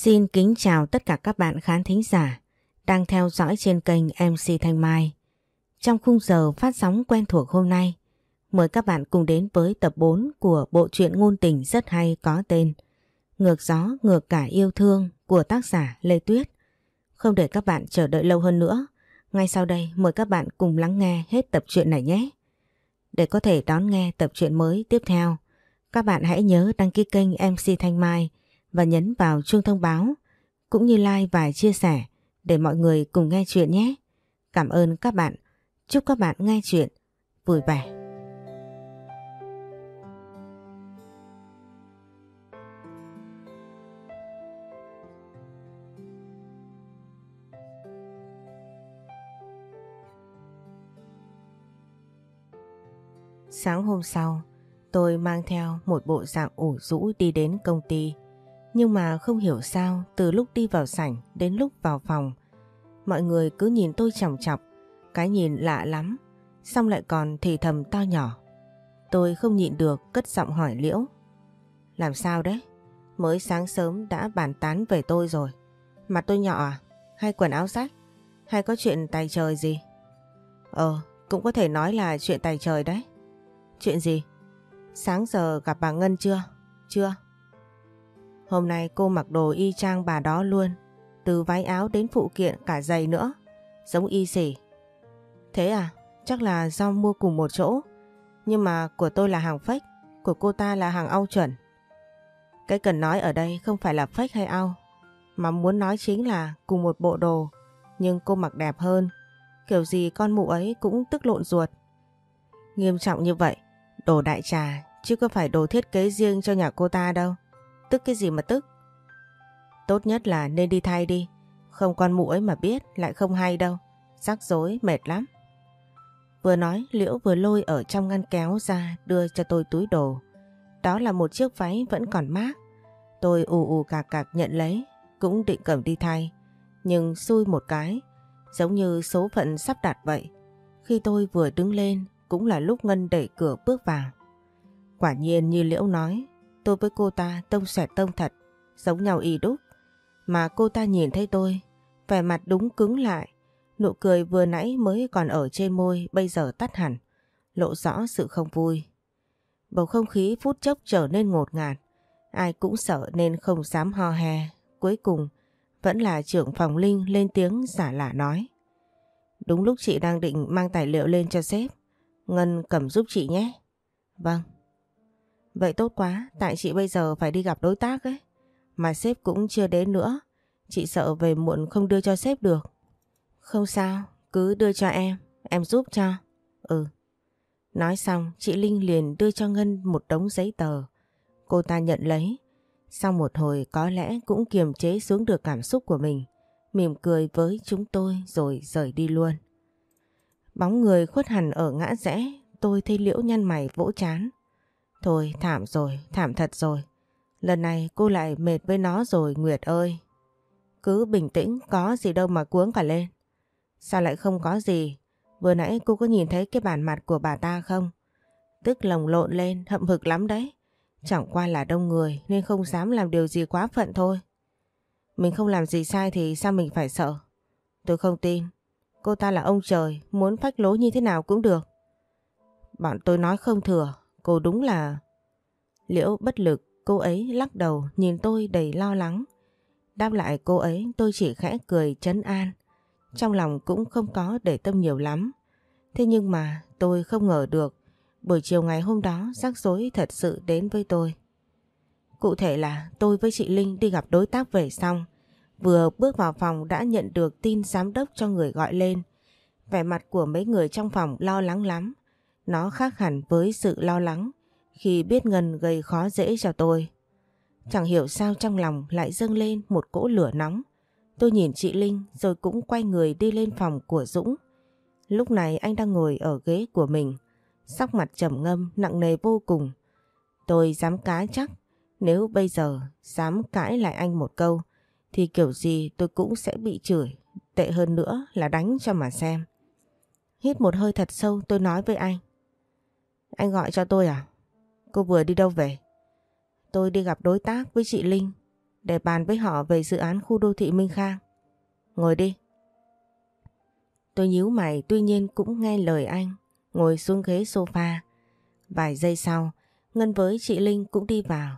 Xin kính chào tất cả các bạn khán thính giả đang theo dõi trên kênh MC Thanh Mai. Trong khung giờ phát sóng quen thuộc hôm nay, mời các bạn cùng đến với tập 4 của bộ truyện ngôn tình rất hay có tên Ngược gió ngược cả yêu thương của tác giả Lê Tuyết. Không để các bạn chờ đợi lâu hơn nữa, ngay sau đây mời các bạn cùng lắng nghe hết tập truyện này nhé. Để có thể đón nghe tập truyện mới tiếp theo, các bạn hãy nhớ đăng ký kênh MC Thanh Mai và nhấn vào chuông thông báo cũng như like và chia sẻ để mọi người cùng nghe chuyện nhé. Cảm ơn các bạn. Chúc các bạn nghe chuyện vui vẻ. Sáng hôm sau, tôi mang theo một bộ dạng ủ rũ đi đến công ty. Nhưng mà không hiểu sao từ lúc đi vào sảnh đến lúc vào phòng, mọi người cứ nhìn tôi chòng chọc, cái nhìn lạ lắm, xong lại còn thì thầm to nhỏ. Tôi không nhịn được cất giọng hỏi Liễu. Làm sao đấy? Mới sáng sớm đã bàn tán về tôi rồi. Mặt tôi nhỏ à? Hay quần áo rách? Hay có chuyện tài trời gì? Ờ, cũng có thể nói là chuyện tài trời đấy. Chuyện gì? Sáng giờ gặp bà Ngân chưa? Chưa. Hôm nay cô mặc đồ y chang bà đó luôn. Từ váy áo đến phụ kiện cả giày nữa. Giống y xỉ. Thế à? Chắc là do mua cùng một chỗ. Nhưng mà của tôi là hàng fake. Của cô ta là hàng ao chuẩn. Cái cần nói ở đây không phải là fake hay ao, Mà muốn nói chính là cùng một bộ đồ. Nhưng cô mặc đẹp hơn. Kiểu gì con mụ ấy cũng tức lộn ruột. Nghiêm trọng như vậy. Đồ đại trà chứ có phải đồ thiết kế riêng cho nhà cô ta đâu. Tức cái gì mà tức? Tốt nhất là nên đi thay đi. Không con mụ ấy mà biết lại không hay đâu. Rắc rối mệt lắm. Vừa nói Liễu vừa lôi ở trong ngăn kéo ra đưa cho tôi túi đồ. Đó là một chiếc váy vẫn còn mát. Tôi ù ù cạc cạc nhận lấy, cũng định cầm đi thay. Nhưng xui một cái, giống như số phận sắp đặt vậy. Khi tôi vừa đứng lên cũng là lúc Ngân đẩy cửa bước vào. Quả nhiên như Liễu nói, tôi với cô ta tông xẹt tông thật, giống nhau y đúc. Mà cô ta nhìn thấy tôi, vẻ mặt đúng cứng lại. Nụ cười vừa nãy mới còn ở trên môi, bây giờ tắt hẳn, lộ rõ sự không vui. Bầu không khí phút chốc trở nên ngột ngạt, ai cũng sợ nên không dám ho he. Cuối cùng, vẫn là trưởng phòng Linh lên tiếng giả lạ nói. Đúng lúc chị đang định mang tài liệu lên cho sếp, Ngân cầm giúp chị nhé. Vâng. Vậy tốt quá, tại chị bây giờ phải đi gặp đối tác ấy. Mà sếp cũng chưa đến nữa. Chị sợ về muộn không đưa cho sếp được. Không sao, cứ đưa cho em, em giúp cho. Ừ. Nói xong, chị Linh liền đưa cho Ngân một đống giấy tờ. Cô ta nhận lấy. Sau một hồi có lẽ cũng kiềm chế xuống được cảm xúc của mình. Mỉm cười với chúng tôi rồi rời đi luôn. Bóng người khuất hẳn ở ngã rẽ, tôi thấy liễu nhăn mày vỗ chán. Thôi thảm rồi, thảm thật rồi. Lần này cô lại mệt với nó rồi Nguyệt ơi. Cứ bình tĩnh, có gì đâu mà cuống cả lên. Sao lại không có gì? Vừa nãy cô có nhìn thấy cái bản mặt của bà ta không? Tức lồng lộn lên, hậm hực lắm đấy. Chẳng qua là đông người nên không dám làm điều gì quá phận thôi. Mình không làm gì sai thì sao mình phải sợ? Tôi không tin. Cô ta là ông trời, muốn phách lối như thế nào cũng được. Bọn tôi nói không thừa, cô đúng là... Liễu bất lực, cô ấy lắc đầu nhìn tôi đầy lo lắng. Đáp lại cô ấy tôi chỉ khẽ cười chấn an. Trong lòng cũng không có để tâm nhiều lắm. Thế nhưng mà tôi không ngờ được buổi chiều ngày hôm đó rắc rối thật sự đến với tôi. Cụ thể là tôi với chị Linh đi gặp đối tác về xong. Vừa bước vào phòng đã nhận được tin giám đốc cho người gọi lên. Vẻ mặt của mấy người trong phòng lo lắng lắm. Nó khác hẳn với sự lo lắng khi biết Ngân gây khó dễ cho tôi. Chẳng hiểu sao trong lòng lại dâng lên một cỗ lửa nóng. Tôi nhìn chị Linh rồi cũng quay người đi lên phòng của Dũng. Lúc này anh đang ngồi ở ghế của mình, sắc mặt trầm ngâm nặng nề vô cùng. Tôi dám cá chắc nếu bây giờ dám cãi lại anh một câu thì kiểu gì tôi cũng sẽ bị chửi, tệ hơn nữa là đánh cho mà xem. Hít một hơi thật sâu tôi nói với anh. Anh gọi cho tôi à? Cô vừa đi đâu về? Tôi đi gặp đối tác với chị Linh. để bàn với họ về dự án khu đô thị Minh Khang. Ngồi đi. Tôi nhíu mày tuy nhiên cũng nghe lời anh, ngồi xuống ghế sofa. Vài giây sau, Ngân với chị Linh cũng đi vào.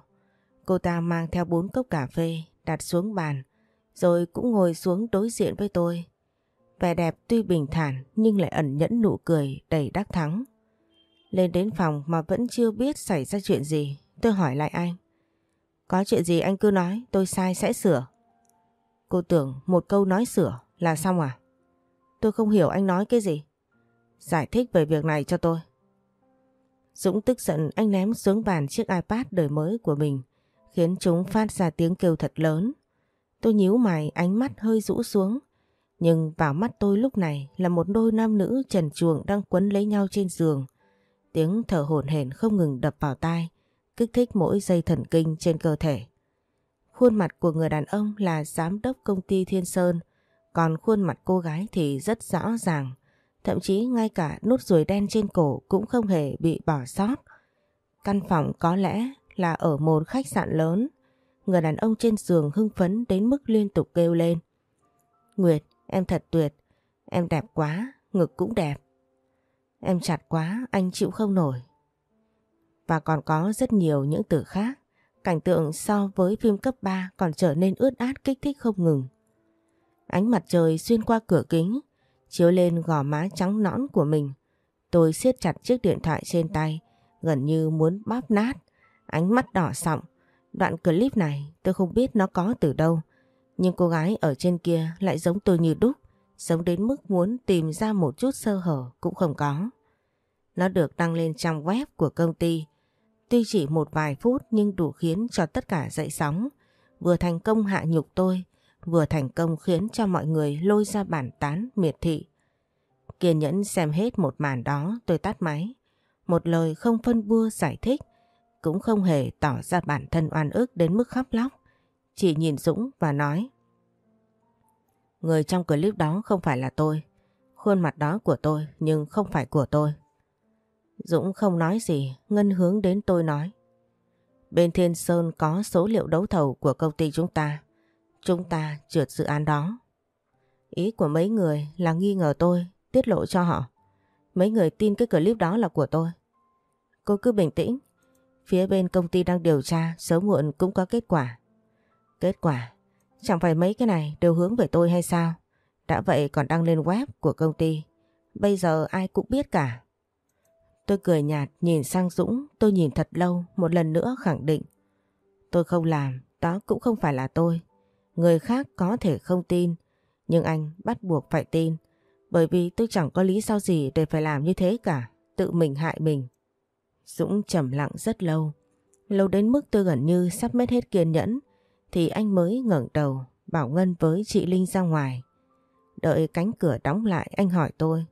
Cô ta mang theo bốn cốc cà phê đặt xuống bàn, rồi cũng ngồi xuống đối diện với tôi. Vẻ đẹp tuy bình thản nhưng lại ẩn nhẫn nụ cười đầy đắc thắng. Lên đến phòng mà vẫn chưa biết xảy ra chuyện gì, tôi hỏi lại anh. Có chuyện gì anh cứ nói, tôi sai sẽ sửa. Cô tưởng một câu nói sửa là xong à? Tôi không hiểu anh nói cái gì. Giải thích về việc này cho tôi. Dũng tức giận anh ném xuống bàn chiếc iPad đời mới của mình, khiến chúng phát ra tiếng kêu thật lớn. Tôi nhíu mày ánh mắt hơi rũ xuống, nhưng vào mắt tôi lúc này là một đôi nam nữ trần chuồng đang quấn lấy nhau trên giường. Tiếng thở hổn hển không ngừng đập vào tai, kích thích mỗi dây thần kinh trên cơ thể. Khuôn mặt của người đàn ông là giám đốc công ty Thiên Sơn, còn khuôn mặt cô gái thì rất rõ ràng. Thậm chí ngay cả nút ruồi đen trên cổ cũng không hề bị bỏ sót. Căn phòng có lẽ là ở một khách sạn lớn. Người đàn ông trên giường hưng phấn đến mức liên tục kêu lên. Nguyệt, em thật tuyệt. Em đẹp quá, ngực cũng đẹp. Em chặt quá, anh chịu không nổi. Và còn có rất nhiều những từ khác. Cảnh tượng so với phim cấp 3 còn trở nên ướt át kích thích không ngừng. Ánh mặt trời xuyên qua cửa kính, chiếu lên gò má trắng nõn của mình. Tôi siết chặt chiếc điện thoại trên tay, gần như muốn bóp nát, ánh mắt đỏ sọng. Đoạn clip này tôi không biết nó có từ đâu, nhưng cô gái ở trên kia lại giống tôi như đúc, giống đến mức muốn tìm ra một chút sơ hở cũng không có. Nó được đăng lên trong web của công ty, tuy chỉ một vài phút nhưng đủ khiến cho tất cả dậy sóng, vừa thành công hạ nhục tôi, vừa thành công khiến cho mọi người lôi ra bản tán miệt thị. Kiên nhẫn xem hết một màn đó tôi tắt máy. Một lời không phân bua giải thích, cũng không hề tỏ ra bản thân oan ức đến mức khóc lóc. Chỉ nhìn Dũng và nói. Người trong clip đó không phải là tôi. Khuôn mặt đó của tôi nhưng không phải của tôi. Dũng không nói gì, Ngân hướng đến tôi nói. Bên Thiên Sơn có số liệu đấu thầu của công ty chúng ta. Chúng ta trượt dự án đó. Ý của mấy người là nghi ngờ tôi, tiết lộ cho họ. Mấy người tin cái clip đó là của tôi. Cô cứ bình tĩnh. Phía bên công ty đang điều tra, sớm muộn cũng có kết quả. Kết quả? Chẳng phải mấy cái này đều hướng về tôi hay sao? Đã vậy còn đăng lên web của công ty. Bây giờ ai cũng biết cả. Tôi cười nhạt nhìn sang Dũng, tôi nhìn thật lâu, một lần nữa khẳng định. Tôi không làm, đó cũng không phải là tôi. Người khác có thể không tin, nhưng anh bắt buộc phải tin. Bởi vì tôi chẳng có lý do gì để phải làm như thế cả, tự mình hại mình. Dũng trầm lặng rất lâu, lâu đến mức tôi gần như sắp mất hết kiên nhẫn, thì anh mới ngẩng đầu bảo Ngân với chị Linh ra ngoài. Đợi cánh cửa đóng lại anh hỏi tôi.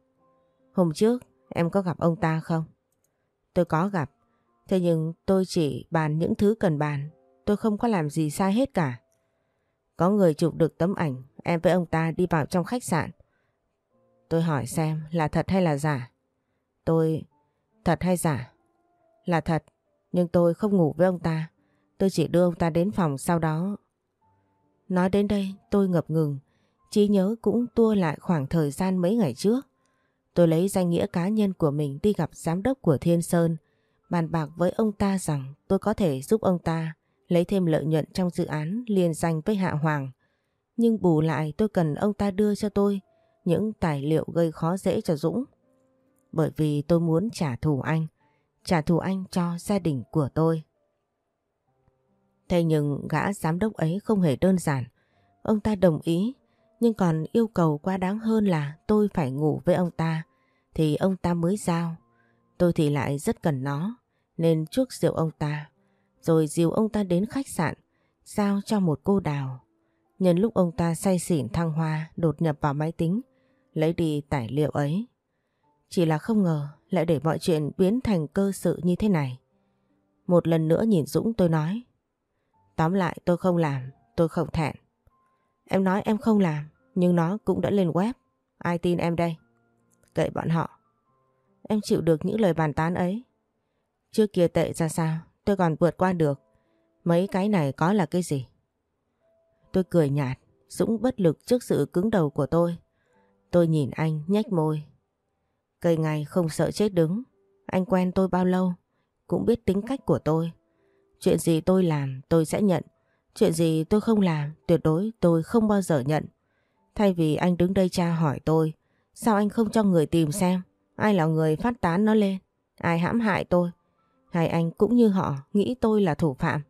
Hôm trước em có gặp ông ta không? Tôi có gặp, thế nhưng tôi chỉ bàn những thứ cần bàn, tôi không có làm gì sai hết cả. Có người chụp được tấm ảnh em với ông ta đi vào trong khách sạn. Tôi hỏi xem là thật hay là giả. Tôi... Thật hay giả? Là thật, nhưng tôi không ngủ với ông ta. Tôi chỉ đưa ông ta đến phòng sau đó. Nói đến đây tôi ngập ngừng. Trí nhớ cũng tua lại khoảng thời gian mấy ngày trước. Tôi lấy danh nghĩa cá nhân của mình đi gặp giám đốc của Thiên Sơn, bàn bạc với ông ta rằng tôi có thể giúp ông ta lấy thêm lợi nhuận trong dự án liền danh với Hạ Hoàng. Nhưng bù lại tôi cần ông ta đưa cho tôi những tài liệu gây khó dễ cho Dũng. Bởi vì tôi muốn trả thù anh, trả thù anh cho gia đình của tôi. Thế nhưng gã giám đốc ấy không hề đơn giản. Ông ta đồng ý, nhưng còn yêu cầu quá đáng hơn là tôi phải ngủ với ông ta, thì ông ta mới giao. Tôi thì lại rất cần nó, nên chuốc rượu ông ta rồi dìu ông ta đến khách sạn, giao cho một cô đào. Nhân lúc ông ta say xỉn thăng hoa đột nhập vào máy tính, lấy đi tài liệu ấy. Chỉ là không ngờ lại để mọi chuyện biến thành cơ sự như thế này. Một lần nữa nhìn Dũng tôi nói, tóm lại tôi không làm, tôi không thẹn. Em nói em không làm, nhưng nó cũng đã lên web. Ai tin em đây? Kệ bọn họ. Em chịu được những lời bàn tán ấy. Trước kia tệ ra sao, tôi còn vượt qua được. Mấy cái này có là cái gì? tôi cười nhạt, Dũng bất lực trước sự cứng đầu của tôi. Tôi nhìn anh nhếch môi. Cây ngày không sợ chết đứng. Anh quen tôi bao lâu, cũng biết tính cách của tôi. Chuyện gì tôi làm tôi sẽ nhận. Chuyện gì tôi không làm tuyệt đối tôi không bao giờ nhận. Thay vì anh đứng đây tra hỏi tôi, sao anh không cho người tìm xem ai là người phát tán nó lên, ai hãm hại tôi. Hay anh cũng như họ nghĩ tôi là thủ phạm.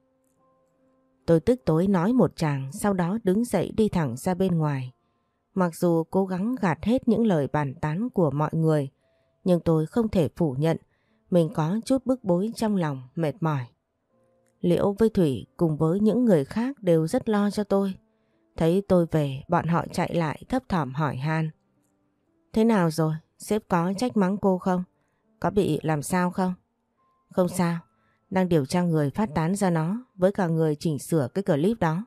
Tôi tức tối nói một chàng sau đó đứng dậy đi thẳng ra bên ngoài. Mặc dù cố gắng gạt hết những lời bàn tán của mọi người, nhưng tôi không thể phủ nhận mình có chút bức bối trong lòng mệt mỏi. Liễu với Thủy cùng với những người khác đều rất lo cho tôi. Thấy tôi về, bọn họ chạy lại thấp thỏm hỏi han. Thế nào rồi? Sếp có trách mắng cô không? Có bị làm sao không? Không sao, đang điều tra người phát tán ra nó với cả người chỉnh sửa cái clip đó.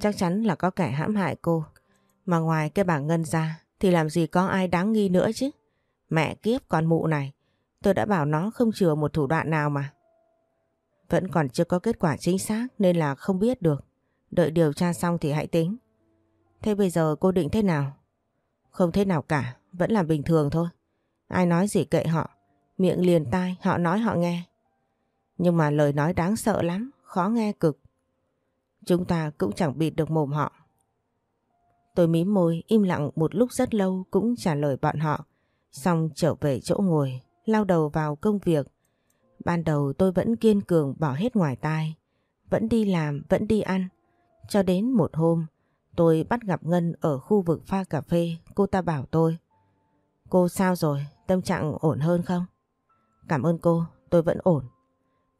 Chắc chắn là có kẻ hãm hại cô. Mà ngoài cái bảng ngân ra thì làm gì có ai đáng nghi nữa chứ. Mẹ kiếp con mụ này, tôi đã bảo nó không chừa một thủ đoạn nào mà. Vẫn còn chưa có kết quả chính xác nên là không biết được. Đợi điều tra xong thì hãy tính. Thế bây giờ cô định thế nào? Không thế nào cả, vẫn là bình thường thôi. Ai nói gì kệ họ, miệng liền tai họ nói họ nghe. Nhưng mà lời nói đáng sợ lắm, khó nghe cực. Chúng ta cũng chẳng bịt được mồm họ. Tôi mím môi im lặng một lúc rất lâu cũng trả lời bọn họ. Xong trở về chỗ ngồi, lao đầu vào công việc. Ban đầu tôi vẫn kiên cường bỏ hết ngoài tai. Vẫn đi làm, vẫn đi ăn. Cho đến một hôm, tôi bắt gặp Ngân ở khu vực pha cà phê. Cô ta bảo tôi. Cô sao rồi? Tâm trạng ổn hơn không? Cảm ơn cô, tôi vẫn ổn.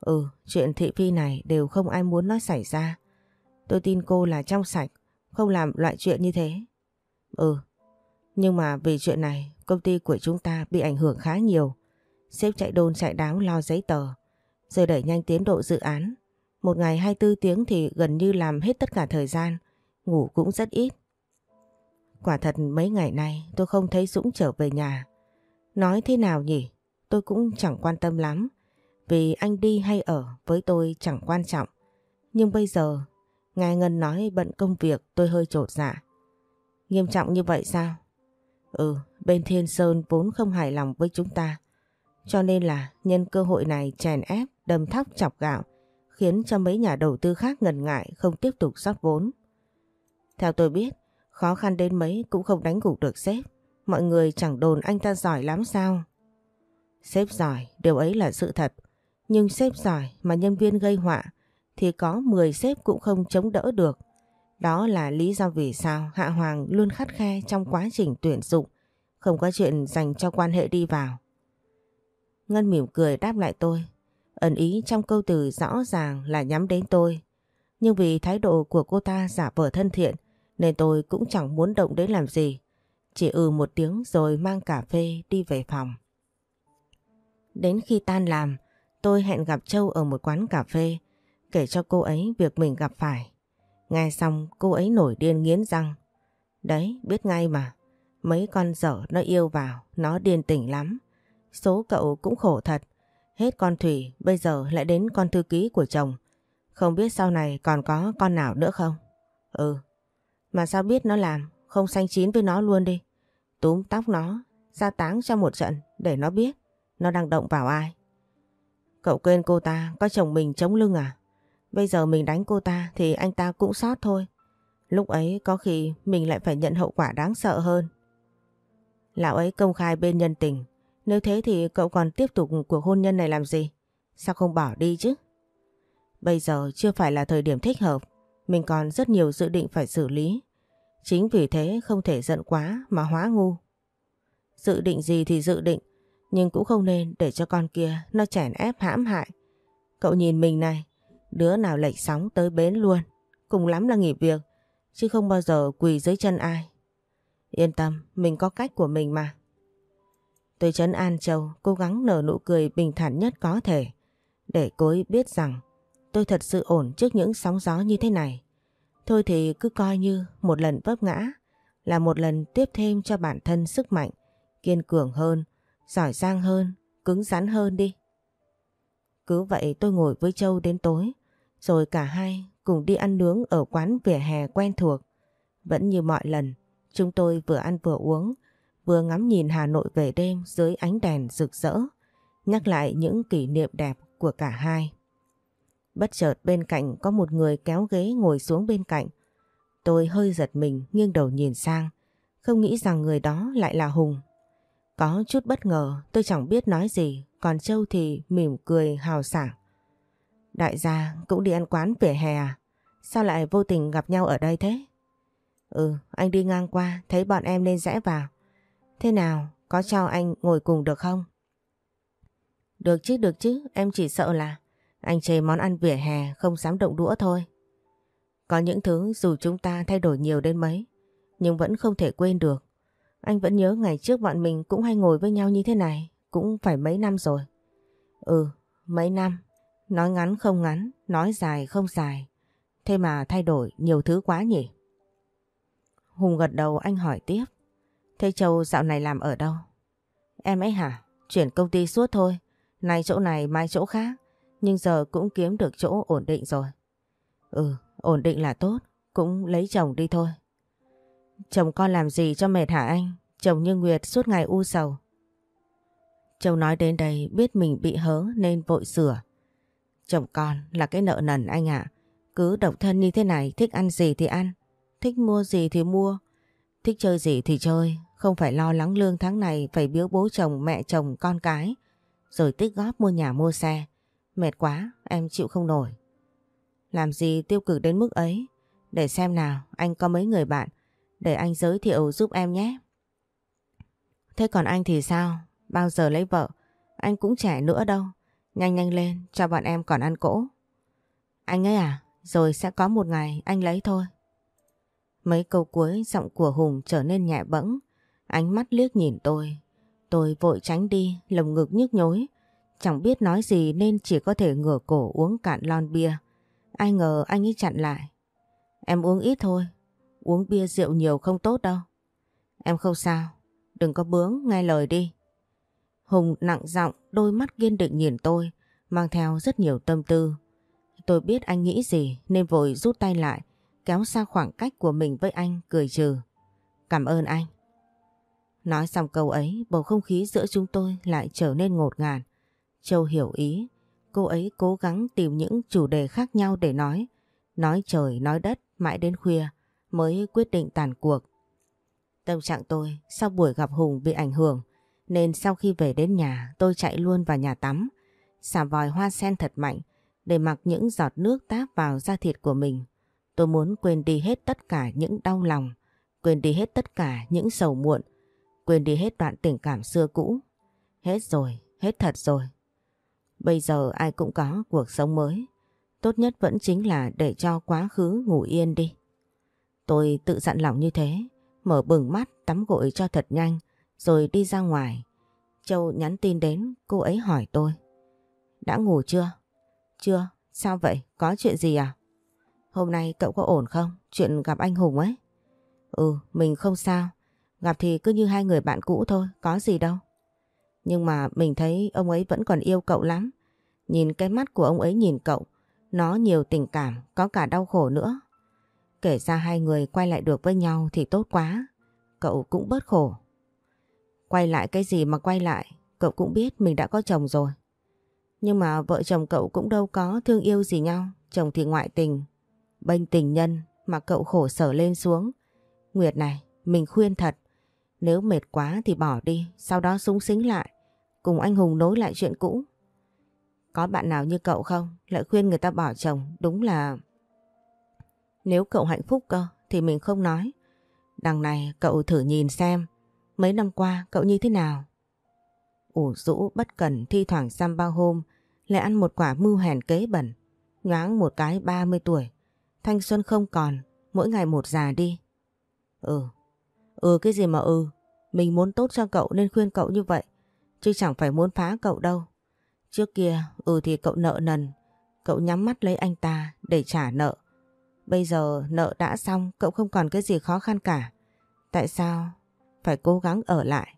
Ừ, chuyện thị phi này đều không ai muốn nó xảy ra. Tôi tin cô là trong sạch, không làm loại chuyện như thế. Ừ, nhưng mà vì chuyện này, công ty của chúng ta bị ảnh hưởng khá nhiều. Sếp chạy đôn chạy đáo lo giấy tờ, rồi đẩy nhanh tiến độ dự án. Một ngày 24 tiếng thì gần như làm hết tất cả thời gian, ngủ cũng rất ít. Quả thật mấy ngày nay tôi không thấy Dũng trở về nhà. Nói thế nào nhỉ? Tôi cũng chẳng quan tâm lắm. Vì anh đi hay ở với tôi chẳng quan trọng. Nhưng bây giờ, nghe Ngân nói bận công việc tôi hơi trột dạ. Nghiêm trọng như vậy sao? Ừ, bên Thiên Sơn vốn không hài lòng với chúng ta. Cho nên là nhân cơ hội này chèn ép, đâm thóc chọc gạo, khiến cho mấy nhà đầu tư khác ngần ngại không tiếp tục rót vốn. Theo tôi biết, khó khăn đến mấy cũng không đánh gục được sếp. Mọi người chẳng đồn anh ta giỏi lắm sao? Sếp giỏi, điều ấy là sự thật. Nhưng sếp giỏi mà nhân viên gây họa thì có 10 sếp cũng không chống đỡ được. Đó là lý do vì sao Hạ Hoàng luôn khắt khe trong quá trình tuyển dụng, không có chuyện dành cho quan hệ đi vào. Ngân mỉm cười đáp lại tôi, ẩn ý trong câu từ rõ ràng là nhắm đến tôi. Nhưng vì thái độ của cô ta giả vờ thân thiện nên tôi cũng chẳng muốn động đến làm gì. Chỉ ừ một tiếng rồi mang cà phê đi về phòng. Đến khi tan làm, tôi hẹn gặp Châu ở một quán cà phê, kể cho cô ấy việc mình gặp phải. Nghe xong cô ấy nổi điên nghiến răng. Đấy, biết ngay mà. Mấy con dở nó yêu vào, nó điên tỉnh lắm. Số cậu cũng khổ thật. Hết con Thủy, bây giờ lại đến con thư ký của chồng. Không biết sau này còn có con nào nữa không? Ừ. Mà sao biết nó làm, không xanh chín với nó luôn đi. Túm tóc nó, ra táng cho một trận để nó biết nó đang động vào ai. Cậu quên cô ta có chồng mình chống lưng à? Bây giờ mình đánh cô ta thì anh ta cũng sót thôi. Lúc ấy có khi mình lại phải nhận hậu quả đáng sợ hơn. Lão ấy công khai bên nhân tình. Nếu thế thì cậu còn tiếp tục cuộc hôn nhân này làm gì? Sao không bỏ đi chứ? Bây giờ chưa phải là thời điểm thích hợp. Mình còn rất nhiều dự định phải xử lý. Chính vì thế không thể giận quá mà hóa ngu. Dự định gì thì dự định. Nhưng cũng không nên để cho con kia nó chèn ép hãm hại. Cậu nhìn mình này. Đứa nào lệch sóng tới bến luôn. Cùng lắm là nghỉ việc. Chứ không bao giờ quỳ dưới chân ai. Yên tâm, mình có cách của mình mà. Tôi chấn an Châu cố gắng nở nụ cười bình thản nhất có thể. Để cô ấy biết rằng tôi thật sự ổn trước những sóng gió như thế này. Thôi thì cứ coi như một lần vấp ngã là một lần tiếp thêm cho bản thân sức mạnh, kiên cường hơn, giỏi giang hơn, cứng rắn hơn đi. Cứ vậy tôi ngồi với Châu đến tối, rồi cả hai cùng đi ăn nướng ở quán vỉa hè quen thuộc. Vẫn như mọi lần, chúng tôi vừa ăn vừa uống, vừa ngắm nhìn Hà Nội về đêm dưới ánh đèn rực rỡ, nhắc lại những kỷ niệm đẹp của cả hai. Bất chợt bên cạnh có một người kéo ghế ngồi xuống bên cạnh. Tôi hơi giật mình nghiêng đầu nhìn sang, không nghĩ rằng người đó lại là Hùng. Có chút bất ngờ tôi chẳng biết nói gì, còn Châu thì mỉm cười hào sảng. Đại gia cũng đi ăn quán vỉa hè à? Sao lại vô tình gặp nhau ở đây thế? Ừ, anh đi ngang qua, thấy bọn em nên rẽ vào. Thế nào, có cho anh ngồi cùng được không? Được chứ, được chứ, em chỉ sợ là anh chê món ăn vỉa hè không dám động đũa thôi. Có những thứ dù chúng ta thay đổi nhiều đến mấy, nhưng vẫn không thể quên được. Anh vẫn nhớ ngày trước bọn mình cũng hay ngồi với nhau như thế này, cũng phải mấy năm rồi. Ừ, mấy năm. Nói ngắn không ngắn, nói dài không dài. Thế mà thay đổi nhiều thứ quá nhỉ? Hùng gật đầu anh hỏi tiếp. Thế Châu dạo này làm ở đâu? Em ấy hả? Chuyển công ty suốt thôi. Nay chỗ này mai chỗ khác. Nhưng giờ cũng kiếm được chỗ ổn định rồi. Ừ, ổn định là tốt. Cũng lấy chồng đi thôi. Chồng con làm gì cho mệt hả anh? Chồng như Nguyệt suốt ngày u sầu. Châu nói đến đây biết mình bị hớ nên vội sửa. Chồng con là cái nợ nần anh ạ. Cứ độc thân như thế này thích ăn gì thì ăn. Thích mua gì thì mua. Thích chơi gì thì chơi. Không phải lo lắng lương tháng này phải biếu bố chồng, mẹ chồng, con cái. Rồi tích góp mua nhà, mua xe. Mệt quá, em chịu không nổi. Làm gì tiêu cực đến mức ấy. Để xem nào, anh có mấy người bạn. Để anh giới thiệu giúp em nhé. Thế còn anh thì sao? Bao giờ lấy vợ? Anh cũng trẻ nữa đâu. Nhanh nhanh lên, cho bọn em còn ăn cỗ. Anh ấy à? Rồi sẽ có một ngày anh lấy thôi. Mấy câu cuối giọng của Hùng trở nên nhẹ bẫng. Ánh mắt liếc nhìn tôi. Tôi vội tránh đi, lồng ngực nhức nhối. Chẳng biết nói gì nên chỉ có thể ngửa cổ uống cạn lon bia. Ai ngờ anh ấy chặn lại. Em uống ít thôi. Uống bia rượu nhiều không tốt đâu. Em không sao. Đừng có bướng, nghe lời đi. Hùng nặng giọng, đôi mắt kiên định nhìn tôi, mang theo rất nhiều tâm tư. Tôi biết anh nghĩ gì nên vội rút tay lại, kéo xa khoảng cách của mình với anh, cười trừ. Cảm ơn anh. Nói xong câu ấy, bầu không khí giữa chúng tôi lại trở nên ngột ngạt. Châu hiểu ý, cô ấy cố gắng tìm những chủ đề khác nhau để nói. Nói trời, nói đất, mãi đến khuya mới quyết định tàn cuộc. Tâm trạng tôi sau buổi gặp Hùng bị ảnh hưởng nên sau khi về đến nhà tôi chạy luôn vào nhà tắm, xả vòi hoa sen thật mạnh để mặc những giọt nước táp vào da thịt của mình. Tôi muốn quên đi hết tất cả những đau lòng, quên đi hết tất cả những sầu muộn, quên đi hết đoạn tình cảm xưa cũ. Hết rồi, hết thật rồi. Bây giờ ai cũng có cuộc sống mới. Tốt nhất vẫn chính là để cho quá khứ ngủ yên đi. Tôi tự dặn lòng như thế, mở bừng mắt tắm gội cho thật nhanh, rồi đi ra ngoài. Châu nhắn tin đến, cô ấy hỏi tôi. Đã ngủ chưa? Chưa, sao vậy? Có chuyện gì à? Hôm nay cậu có ổn không? Chuyện gặp anh Hùng ấy. Ừ, mình không sao. Gặp thì cứ như hai người bạn cũ thôi, có gì đâu. Nhưng mà mình thấy ông ấy vẫn còn yêu cậu lắm. Nhìn cái mắt của ông ấy nhìn cậu, nó nhiều tình cảm, có cả đau khổ nữa. Kể ra hai người quay lại được với nhau thì tốt quá. Cậu cũng bớt khổ. Quay lại cái gì mà quay lại, cậu cũng biết mình đã có chồng rồi. Nhưng mà vợ chồng cậu cũng đâu có thương yêu gì nhau, chồng thì ngoại tình, bênh tình nhân mà cậu khổ sở lên xuống. Nguyệt này, mình khuyên thật, nếu mệt quá thì bỏ đi, sau đó súng xính lại, cùng anh Hùng nối lại chuyện cũ. Có bạn nào như cậu không, lại khuyên người ta bỏ chồng, đúng là... Nếu cậu hạnh phúc cơ thì mình không nói. Đằng này cậu thử nhìn xem, mấy năm qua cậu như thế nào? Ủ rũ bất cần thi thoảng xăm bao hôm lại ăn một quả mưu hèn kế bẩn. Nhoáng một cái 30 tuổi, thanh xuân không còn, mỗi ngày một già đi. Ừ, ừ cái gì mà ừ, mình muốn tốt cho cậu nên khuyên cậu như vậy, chứ chẳng phải muốn phá cậu đâu. Trước kia, ừ thì cậu nợ nần, cậu nhắm mắt lấy anh ta để trả nợ. Bây giờ nợ đã xong, cậu không còn cái gì khó khăn cả. Tại sao phải cố gắng ở lại?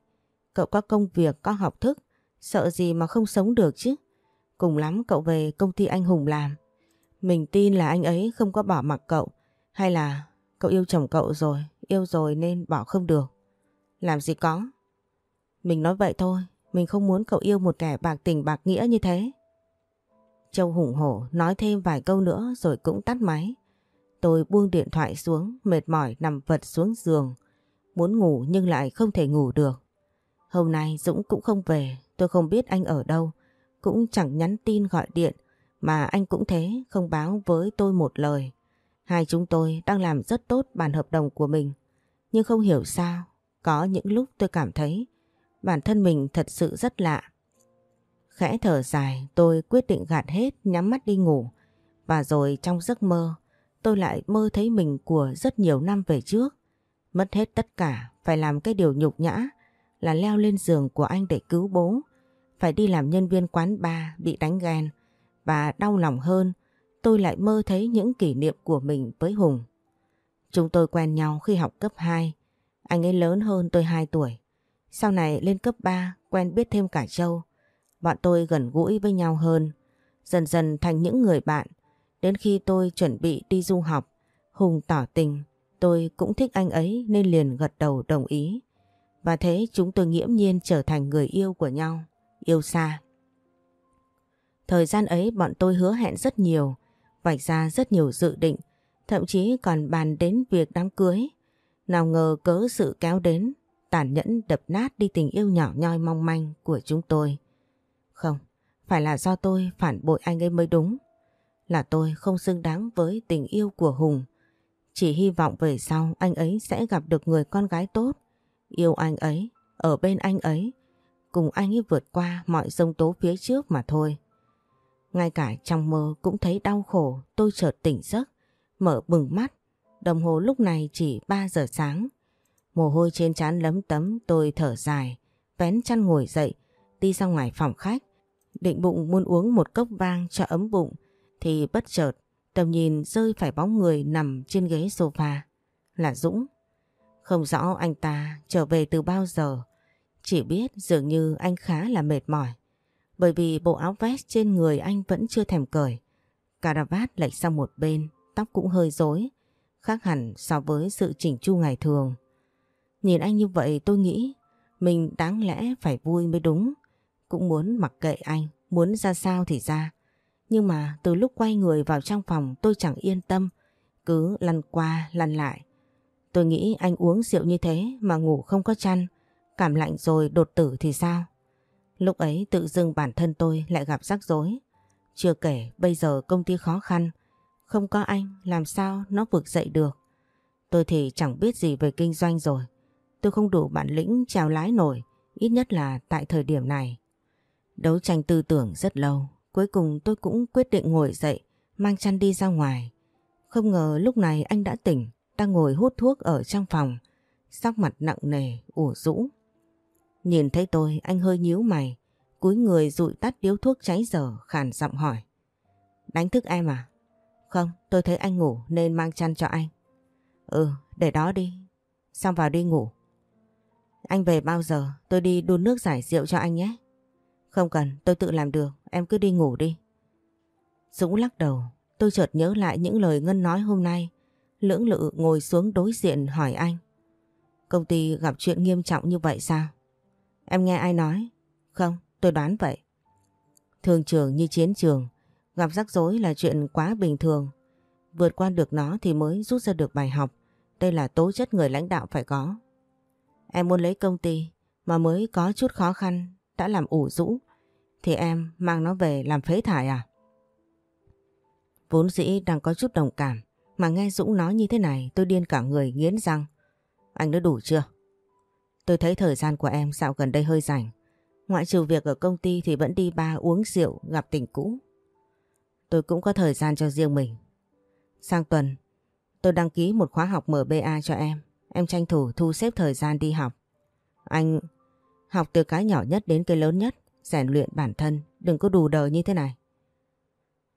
Cậu có công việc, có học thức, sợ gì mà không sống được chứ? Cùng lắm cậu về công ty anh Hùng làm. Mình tin là anh ấy không có bỏ mặc cậu hay là cậu yêu chồng cậu rồi, yêu rồi nên bỏ không được. Làm gì có. Mình nói vậy thôi, mình không muốn cậu yêu một kẻ bạc tình bạc nghĩa như thế. Châu hùng hổ nói thêm vài câu nữa rồi cũng tắt máy. Tôi buông điện thoại xuống, mệt mỏi nằm vật xuống giường. Muốn ngủ nhưng lại không thể ngủ được. Hôm nay Dũng cũng không về, tôi không biết anh ở đâu. Cũng chẳng nhắn tin gọi điện, mà anh cũng thế, không báo với tôi một lời. Hai chúng tôi đang làm rất tốt bản hợp đồng của mình. Nhưng không hiểu sao, có những lúc tôi cảm thấy bản thân mình thật sự rất lạ. Khẽ thở dài, tôi quyết định gạt hết, nhắm mắt đi ngủ. Và rồi trong giấc mơ, tôi lại mơ thấy mình của rất nhiều năm về trước. Mất hết tất cả, phải làm cái điều nhục nhã là leo lên giường của anh để cứu bố. Phải đi làm nhân viên quán bar bị đánh ghen. Và đau lòng hơn, tôi lại mơ thấy những kỷ niệm của mình với Hùng. Chúng tôi quen nhau khi học cấp 2. Anh ấy lớn hơn tôi 2 tuổi. Sau này lên cấp 3 quen biết thêm cả Châu. Bọn tôi gần gũi với nhau hơn. Dần dần thành những người bạn. Đến khi tôi chuẩn bị đi du học, Hùng tỏ tình. Tôi cũng thích anh ấy nên liền gật đầu đồng ý. Và thế chúng tôi nghiễm nhiên trở thành người yêu của nhau. Yêu xa. Thời gian ấy bọn tôi hứa hẹn rất nhiều. Vạch ra rất nhiều dự định. Thậm chí còn bàn đến việc đám cưới. Nào ngờ cớ sự kéo đến tàn nhẫn đập nát đi tình yêu nhỏ nhoi mong manh của chúng tôi. Không, phải là do tôi phản bội anh ấy mới đúng. Là tôi không xứng đáng với tình yêu của Hùng. Chỉ hy vọng về sau anh ấy sẽ gặp được người con gái tốt, yêu anh ấy, ở bên anh ấy, cùng anh ấy vượt qua mọi sông tố phía trước mà thôi. Ngay cả trong mơ cũng thấy đau khổ, tôi chợt tỉnh giấc, mở bừng mắt, đồng hồ lúc này chỉ 3 giờ sáng. Mồ hôi trên trán lấm tấm tôi thở dài, vén chăn ngồi dậy, đi ra ngoài phòng khách. Định bụng muốn uống một cốc vang cho ấm bụng thì bất chợt tầm nhìn rơi phải bóng người nằm trên ghế sofa. Là Dũng. Không rõ anh ta trở về từ bao giờ. Chỉ biết dường như anh khá là mệt mỏi. Bởi vì bộ áo vest trên người anh vẫn chưa thèm cởi. cà da vát lệch sang một bên, tóc cũng hơi rối. Khác hẳn so với sự chỉnh chu ngày thường. Nhìn anh như vậy tôi nghĩ mình đáng lẽ phải vui mới đúng. Cũng muốn mặc kệ anh, muốn ra sao thì ra. Nhưng mà từ lúc quay người vào trong phòng tôi chẳng yên tâm, cứ lăn qua lăn lại. Tôi nghĩ anh uống rượu như thế mà ngủ không có chăn, cảm lạnh rồi đột tử thì sao? Lúc ấy tự dưng bản thân tôi lại gặp rắc rối. Chưa kể bây giờ công ty khó khăn, không có anh làm sao nó vực dậy được. Tôi thì chẳng biết gì về kinh doanh rồi. Tôi không đủ bản lĩnh trèo lái nổi, ít nhất là tại thời điểm này. Đấu tranh tư tưởng rất lâu, cuối cùng tôi cũng quyết định ngồi dậy, mang chăn đi ra ngoài. Không ngờ lúc này anh đã tỉnh, đang ngồi hút thuốc ở trong phòng, sắc mặt nặng nề, ủ rũ. Nhìn thấy tôi, anh hơi nhíu mày, cúi người rụi tắt điếu thuốc cháy dở, khàn giọng hỏi. Đánh thức em à? Không, tôi thấy anh ngủ nên mang chăn cho anh. Ừ, để đó đi. Xong vào đi ngủ. Anh về bao giờ tôi đi đun nước giải rượu cho anh nhé. Không cần, tôi tự làm được, em cứ đi ngủ đi. Dũng lắc đầu, tôi chợt nhớ lại những lời Ngân nói hôm nay. Lưỡng lự ngồi xuống đối diện hỏi anh. Công ty gặp chuyện nghiêm trọng như vậy sao? Em nghe ai nói? Không, tôi đoán vậy. Thường trường như chiến trường, gặp rắc rối là chuyện quá bình thường. Vượt qua được nó thì mới rút ra được bài học. Đây là tố chất người lãnh đạo phải có. Em muốn lấy công ty mà mới có chút khó khăn đã làm ủ rũ thì em mang nó về làm phế thải à? Vốn dĩ đang có chút đồng cảm mà nghe Dũng nói như thế này tôi điên cả người nghiến răng. Anh đã đủ chưa? Tôi thấy thời gian của em dạo gần đây hơi rảnh. Ngoại trừ việc ở công ty thì vẫn đi ba uống rượu gặp tình cũ. Tôi cũng có thời gian cho riêng mình. Sang tuần, tôi đăng ký một khóa học MBA cho em. Em tranh thủ thu xếp thời gian đi học. Anh học từ cái nhỏ nhất đến cái lớn nhất, rèn luyện bản thân, đừng có đù đờ như thế này.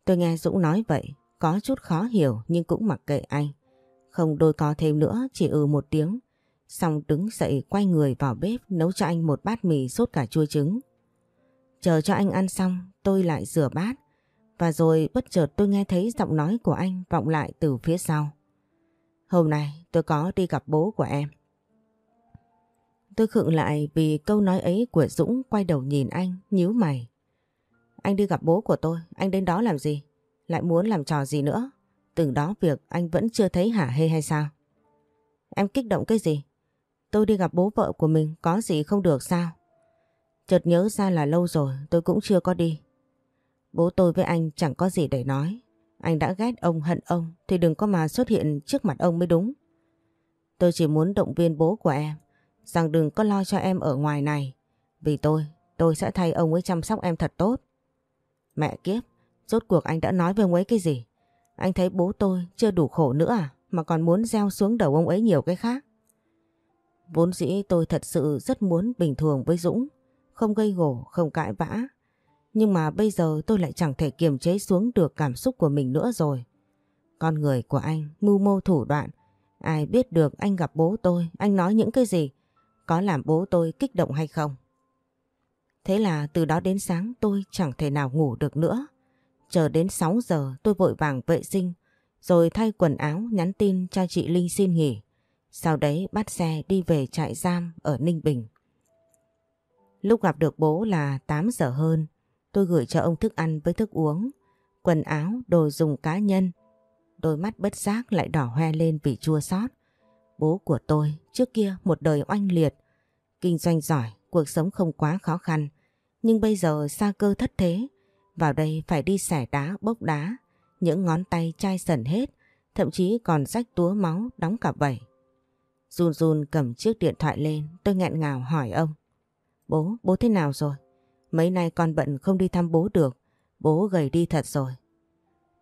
Tôi nghe Dũng nói vậy, có chút khó hiểu nhưng cũng mặc kệ anh. Không đôi co thêm nữa, chỉ ừ một tiếng. Xong đứng dậy quay người vào bếp nấu cho anh một bát mì sốt cả chua trứng. Chờ cho anh ăn xong, tôi lại rửa bát Và rồi bất chợt tôi nghe thấy giọng nói của anh vọng lại từ phía sau. Hôm nay tôi có đi gặp bố của em. Tôi khựng lại vì câu nói ấy của Dũng quay đầu nhìn anh, nhíu mày. Anh đi gặp bố của tôi, anh đến đó làm gì? Lại muốn làm trò gì nữa? Từng đó việc anh vẫn chưa thấy hả hê hay sao? Em kích động cái gì? Tôi đi gặp bố vợ của mình có gì không được sao? Chợt nhớ ra là lâu rồi tôi cũng chưa có đi. Bố tôi với anh chẳng có gì để nói. Anh đã ghét ông hận ông thì đừng có mà xuất hiện trước mặt ông mới đúng. Tôi chỉ muốn động viên bố của em rằng đừng có lo cho em ở ngoài này. Vì tôi, tôi sẽ thay ông ấy chăm sóc em thật tốt. Mẹ kiếp, rốt cuộc anh đã nói với ông ấy cái gì? Anh thấy bố tôi chưa đủ khổ nữa à? Mà còn muốn gieo xuống đầu ông ấy nhiều cái khác. Vốn dĩ tôi thật sự rất muốn bình thường với Dũng. Không gây gổ, không cãi vã. Nhưng mà bây giờ tôi lại chẳng thể kiềm chế xuống được cảm xúc của mình nữa rồi. Con người của anh mưu mô thủ đoạn. Ai biết được anh gặp bố tôi, anh nói những cái gì? Có làm bố tôi kích động hay không? Thế là từ đó đến sáng tôi chẳng thể nào ngủ được nữa. Chờ đến 6 giờ tôi vội vàng vệ sinh, rồi thay quần áo nhắn tin cho chị Linh xin nghỉ. Sau đấy bắt xe đi về trại giam ở Ninh Bình. Lúc gặp được bố là 8 giờ hơn, tôi gửi cho ông thức ăn với thức uống, quần áo, đồ dùng cá nhân. Đôi mắt bất giác lại đỏ hoe lên vì chua xót. Bố của tôi trước kia một đời oanh liệt, kinh doanh giỏi, cuộc sống không quá khó khăn. Nhưng bây giờ xa cơ thất thế, vào đây phải đi xẻ đá bốc đá, những ngón tay chai sần hết, thậm chí còn rách túa máu đóng cả vảy. Run run cầm chiếc điện thoại lên, tôi nghẹn ngào hỏi ông. Bố, bố thế nào rồi? Mấy nay con bận không đi thăm bố được, bố gầy đi thật rồi.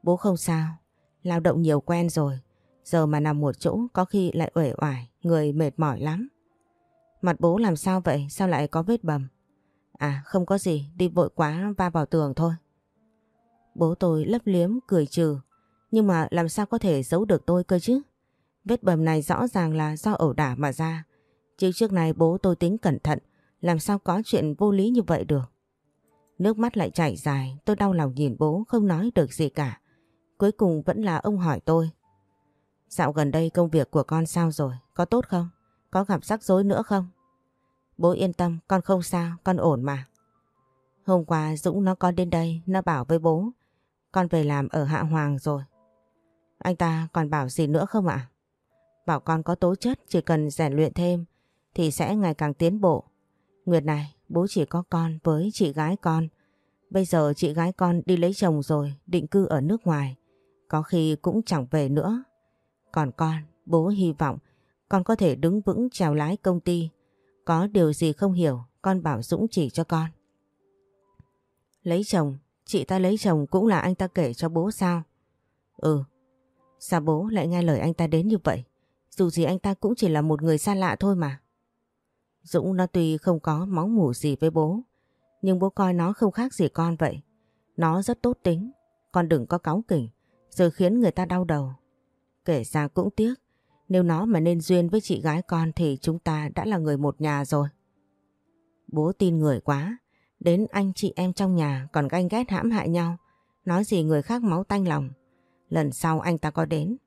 Bố không sao, lao động nhiều quen rồi, giờ mà nằm một chỗ có khi lại uể oải, người mệt mỏi lắm. Mặt bố làm sao vậy, sao lại có vết bầm? À không có gì, đi vội quá va vào tường thôi. Bố tôi lấp liếm cười trừ, nhưng mà làm sao có thể giấu được tôi cơ chứ? Vết bầm này rõ ràng là do ẩu đả mà ra. Chứ trước này bố tôi tính cẩn thận, làm sao có chuyện vô lý như vậy được. Nước mắt lại chảy dài, tôi đau lòng nhìn bố không nói được gì cả. Cuối cùng vẫn là ông hỏi tôi. Dạo gần đây công việc của con sao rồi, có tốt không? Có gặp rắc rối nữa không? Bố yên tâm, con không sao, con ổn mà. Hôm qua Dũng nó con đến đây, nó bảo với bố, con về làm ở Hạ Hoàng rồi. Anh ta còn bảo gì nữa không ạ? Bảo con có tố chất, chỉ cần rèn luyện thêm thì sẽ ngày càng tiến bộ. Nguyệt này, bố chỉ có con với chị gái con. Bây giờ chị gái con đi lấy chồng rồi, định cư ở nước ngoài. Có khi cũng chẳng về nữa. Còn con, bố hy vọng con có thể đứng vững trèo lái công ty. Có điều gì không hiểu, con bảo Dũng chỉ cho con. Lấy chồng, chị ta lấy chồng cũng là anh ta kể cho bố sao? Ừ, sao bố lại nghe lời anh ta đến như vậy? Dù gì anh ta cũng chỉ là một người xa lạ thôi mà. Dũng nó tuy không có máu mủ gì với bố, nhưng bố coi nó không khác gì con vậy. Nó rất tốt tính, con đừng có cáu kỉnh, rồi khiến người ta đau đầu. Kể ra cũng tiếc, nếu nó mà nên duyên với chị gái con thì chúng ta đã là người một nhà rồi. Bố tin người quá, đến anh chị em trong nhà còn ganh ghét hãm hại nhau, nói gì người khác máu tanh lòng. Lần sau anh ta có đến,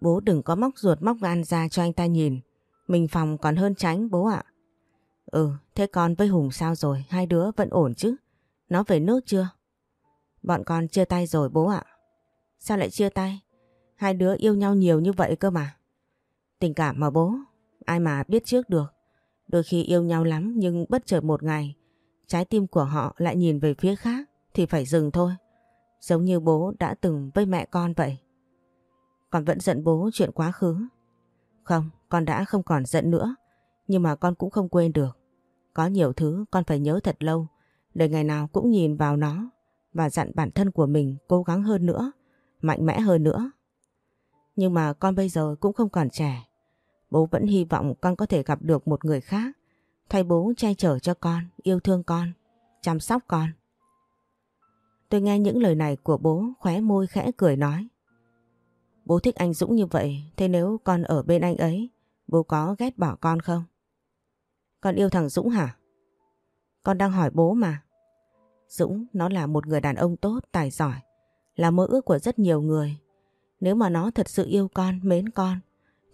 bố đừng có móc ruột móc gan ra cho anh ta nhìn, mình phòng còn hơn tránh bố ạ. Ừ, thế con với Hùng sao rồi, hai đứa vẫn ổn chứ? Nó về nước chưa? Bọn con chia tay rồi bố ạ. Sao lại chia tay? Hai đứa yêu nhau nhiều như vậy cơ mà. Tình cảm mà bố, ai mà biết trước được. Đôi khi yêu nhau lắm nhưng bất chợt một ngày, trái tim của họ lại nhìn về phía khác thì phải dừng thôi. Giống như bố đã từng với mẹ con vậy. Con vẫn giận bố chuyện quá khứ. Không, con đã không còn giận nữa. Nhưng mà con cũng không quên được. Có nhiều thứ con phải nhớ thật lâu để ngày nào cũng nhìn vào nó và dặn bản thân của mình cố gắng hơn nữa, mạnh mẽ hơn nữa. Nhưng mà con bây giờ cũng không còn trẻ. Bố vẫn hy vọng con có thể gặp được một người khác thay bố che chở cho con, yêu thương con, chăm sóc con. Tôi nghe những lời này của bố khóe môi khẽ cười nói. Bố thích anh Dũng như vậy, thế nếu con ở bên anh ấy, bố có ghét bỏ con không? Con yêu thằng Dũng hả? Con đang hỏi bố mà. Dũng nó là một người đàn ông tốt, tài giỏi. là mơ ước của rất nhiều người. Nếu mà nó thật sự yêu con, mến con,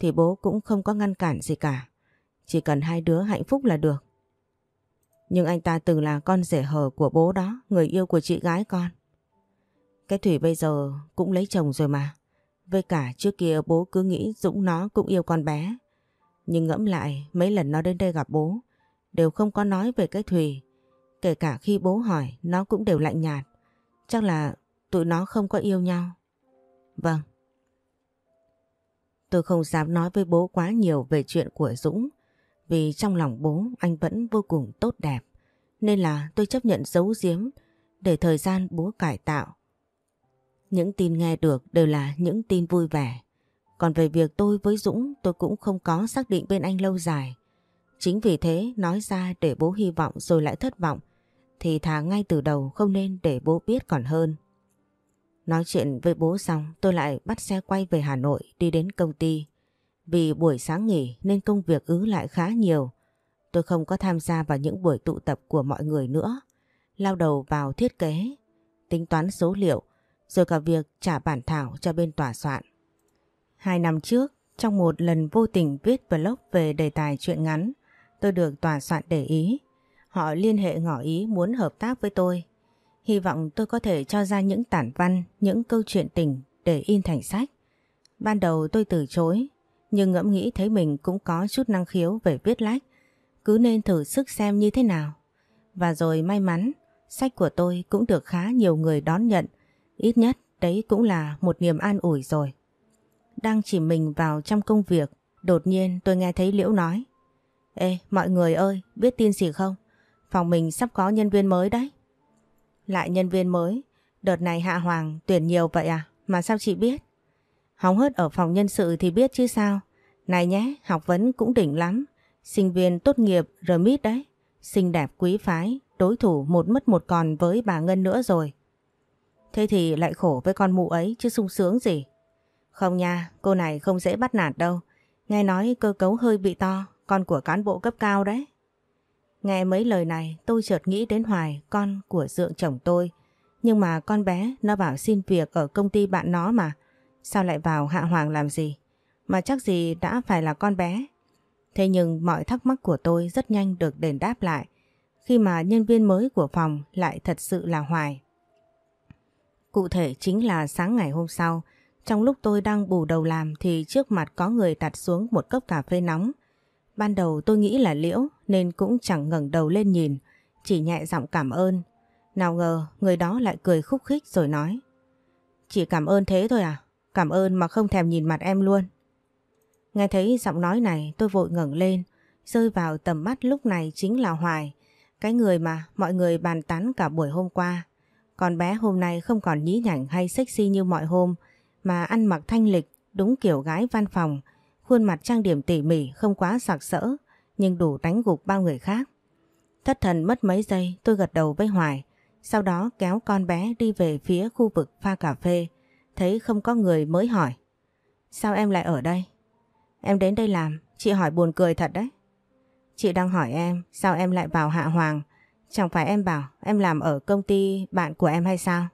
thì bố cũng không có ngăn cản gì cả. Chỉ cần hai đứa hạnh phúc là được. Nhưng anh ta từng là con rể hờ của bố đó, người yêu của chị gái con. Cái Thủy bây giờ cũng lấy chồng rồi mà. Với cả trước kia bố cứ nghĩ Dũng nó cũng yêu con bé. Nhưng ngẫm lại, mấy lần nó đến đây gặp bố, đều không có nói về cái thùy Kể cả khi bố hỏi, nó cũng đều lạnh nhạt. Chắc là tụi nó không có yêu nhau. Vâng. Tôi không dám nói với bố quá nhiều về chuyện của Dũng, vì trong lòng bố anh vẫn vô cùng tốt đẹp nên là tôi chấp nhận giấu giếm, để thời gian bố cải tạo. Những tin nghe được đều là những tin vui vẻ. Còn về việc tôi với Dũng tôi cũng không có xác định bên anh lâu dài. Chính vì thế nói ra để bố hy vọng rồi lại thất vọng thì thà ngay từ đầu không nên để bố biết còn hơn. Nói chuyện với bố xong tôi lại bắt xe quay về Hà Nội đi đến công ty. Vì buổi sáng nghỉ nên công việc ứ lại khá nhiều. Tôi không có tham gia vào những buổi tụ tập của mọi người nữa. Lao đầu vào thiết kế, tính toán số liệu, rồi cả việc trả bản thảo cho bên tòa soạn. Hai năm trước, trong một lần vô tình viết blog về đề tài chuyện ngắn, tôi được tòa soạn để ý. Họ liên hệ ngỏ ý muốn hợp tác với tôi. Hy vọng tôi có thể cho ra những tản văn, những câu chuyện tình để in thành sách. Ban đầu tôi từ chối, nhưng ngẫm nghĩ thấy mình cũng có chút năng khiếu về viết lách, cứ nên thử sức xem như thế nào. Và rồi may mắn, sách của tôi cũng được khá nhiều người đón nhận, ít nhất đấy cũng là một niềm an ủi rồi. Đang chỉ mình vào trong công việc, đột nhiên tôi nghe thấy Liễu nói. Ê, mọi người ơi, biết tin gì không? Phòng mình sắp có nhân viên mới đấy. Lại nhân viên mới, đợt này Hạ Hoàng tuyển nhiều vậy à? Mà sao chị biết? Hóng hớt ở phòng nhân sự thì biết chứ sao. Này nhé, học vấn cũng đỉnh lắm. Sinh viên tốt nghiệp RMIT đấy. Xinh đẹp quý phái, đối thủ một mất một còn với bà Ngân nữa rồi. Thế thì lại khổ với con mụ ấy chứ sung sướng gì. Không nha, cô này không dễ bắt nạt đâu. Nghe nói cơ cấu hơi bị to, con của cán bộ cấp cao đấy. Nghe mấy lời này tôi chợt nghĩ đến Hoài, con của dượng chồng tôi. Nhưng mà con bé nó bảo xin việc ở công ty bạn nó mà. Sao lại vào Hạ Hoàng làm gì? Mà chắc gì đã phải là con bé. Thế nhưng mọi thắc mắc của tôi rất nhanh được đền đáp lại khi mà nhân viên mới của phòng lại thật sự là Hoài. Cụ thể chính là sáng ngày hôm sau, trong lúc tôi đang bù đầu làm thì trước mặt có người đặt xuống một cốc cà phê nóng. Ban đầu tôi nghĩ là liễu nên cũng chẳng ngẩng đầu lên nhìn, chỉ nhẹ giọng cảm ơn. Nào ngờ người đó lại cười khúc khích rồi nói. Chỉ cảm ơn thế thôi à? Cảm ơn mà không thèm nhìn mặt em luôn. Nghe thấy giọng nói này tôi vội ngẩng lên, rơi vào tầm mắt lúc này chính là Hoài, cái người mà mọi người bàn tán cả buổi hôm qua. Còn bé hôm nay không còn nhí nhảnh hay sexy như mọi hôm, mà ăn mặc thanh lịch, đúng kiểu gái văn phòng, khuôn mặt trang điểm tỉ mỉ không quá sặc sỡ, nhưng đủ đánh gục bao người khác. Thất thần mất mấy giây tôi gật đầu với Hoài, sau đó kéo con bé đi về phía khu vực pha cà phê, thấy không có người mới hỏi. Sao em lại ở đây? Em đến đây làm, chị hỏi buồn cười thật đấy. Chị đang hỏi em sao em lại vào Hạ Hoàng, chẳng phải em bảo em làm ở công ty bạn của em hay sao?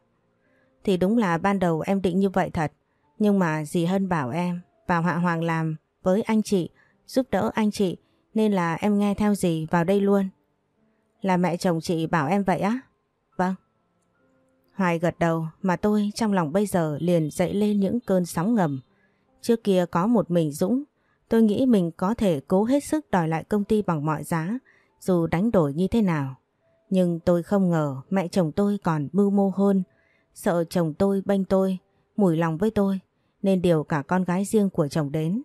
Thì đúng là ban đầu em định như vậy thật, nhưng mà dì Hân bảo em vào Hạ Hoàng làm với anh chị, giúp đỡ anh chị, nên là em nghe theo dì vào đây luôn. Là mẹ chồng chị bảo em vậy á? Vâng. Hoài gật đầu mà tôi trong lòng bây giờ liền dậy lên những cơn sóng ngầm. Trước kia có một mình Dũng, tôi nghĩ mình có thể cố hết sức đòi lại công ty bằng mọi giá, dù đánh đổi như thế nào. Nhưng tôi không ngờ mẹ chồng tôi còn mưu mô hơn, sợ chồng tôi bênh tôi, mùi lòng với tôi, nên điều cả con gái riêng của chồng đến.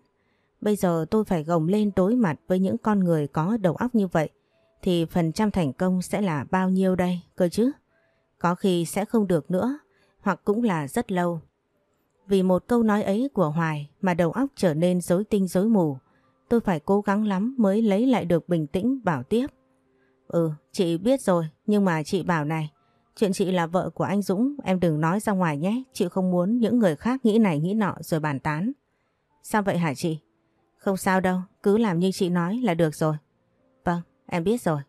Bây giờ tôi phải gồng lên đối mặt với những con người có đầu óc như vậy, thì phần trăm thành công sẽ là bao nhiêu đây, cơ chứ? Có khi sẽ không được nữa, hoặc cũng là rất lâu. Vì một câu nói ấy của Hoài mà đầu óc trở nên rối tinh rối mù. Tôi phải cố gắng lắm mới lấy lại được bình tĩnh bảo tiếp. Ừ, chị biết rồi, nhưng mà chị bảo này, chuyện chị là vợ của anh Dũng, em đừng nói ra ngoài nhé, chị không muốn những người khác nghĩ này nghĩ nọ rồi bàn tán. Sao vậy hả chị? Không sao đâu, cứ làm như chị nói là được rồi. Vâng, em biết rồi.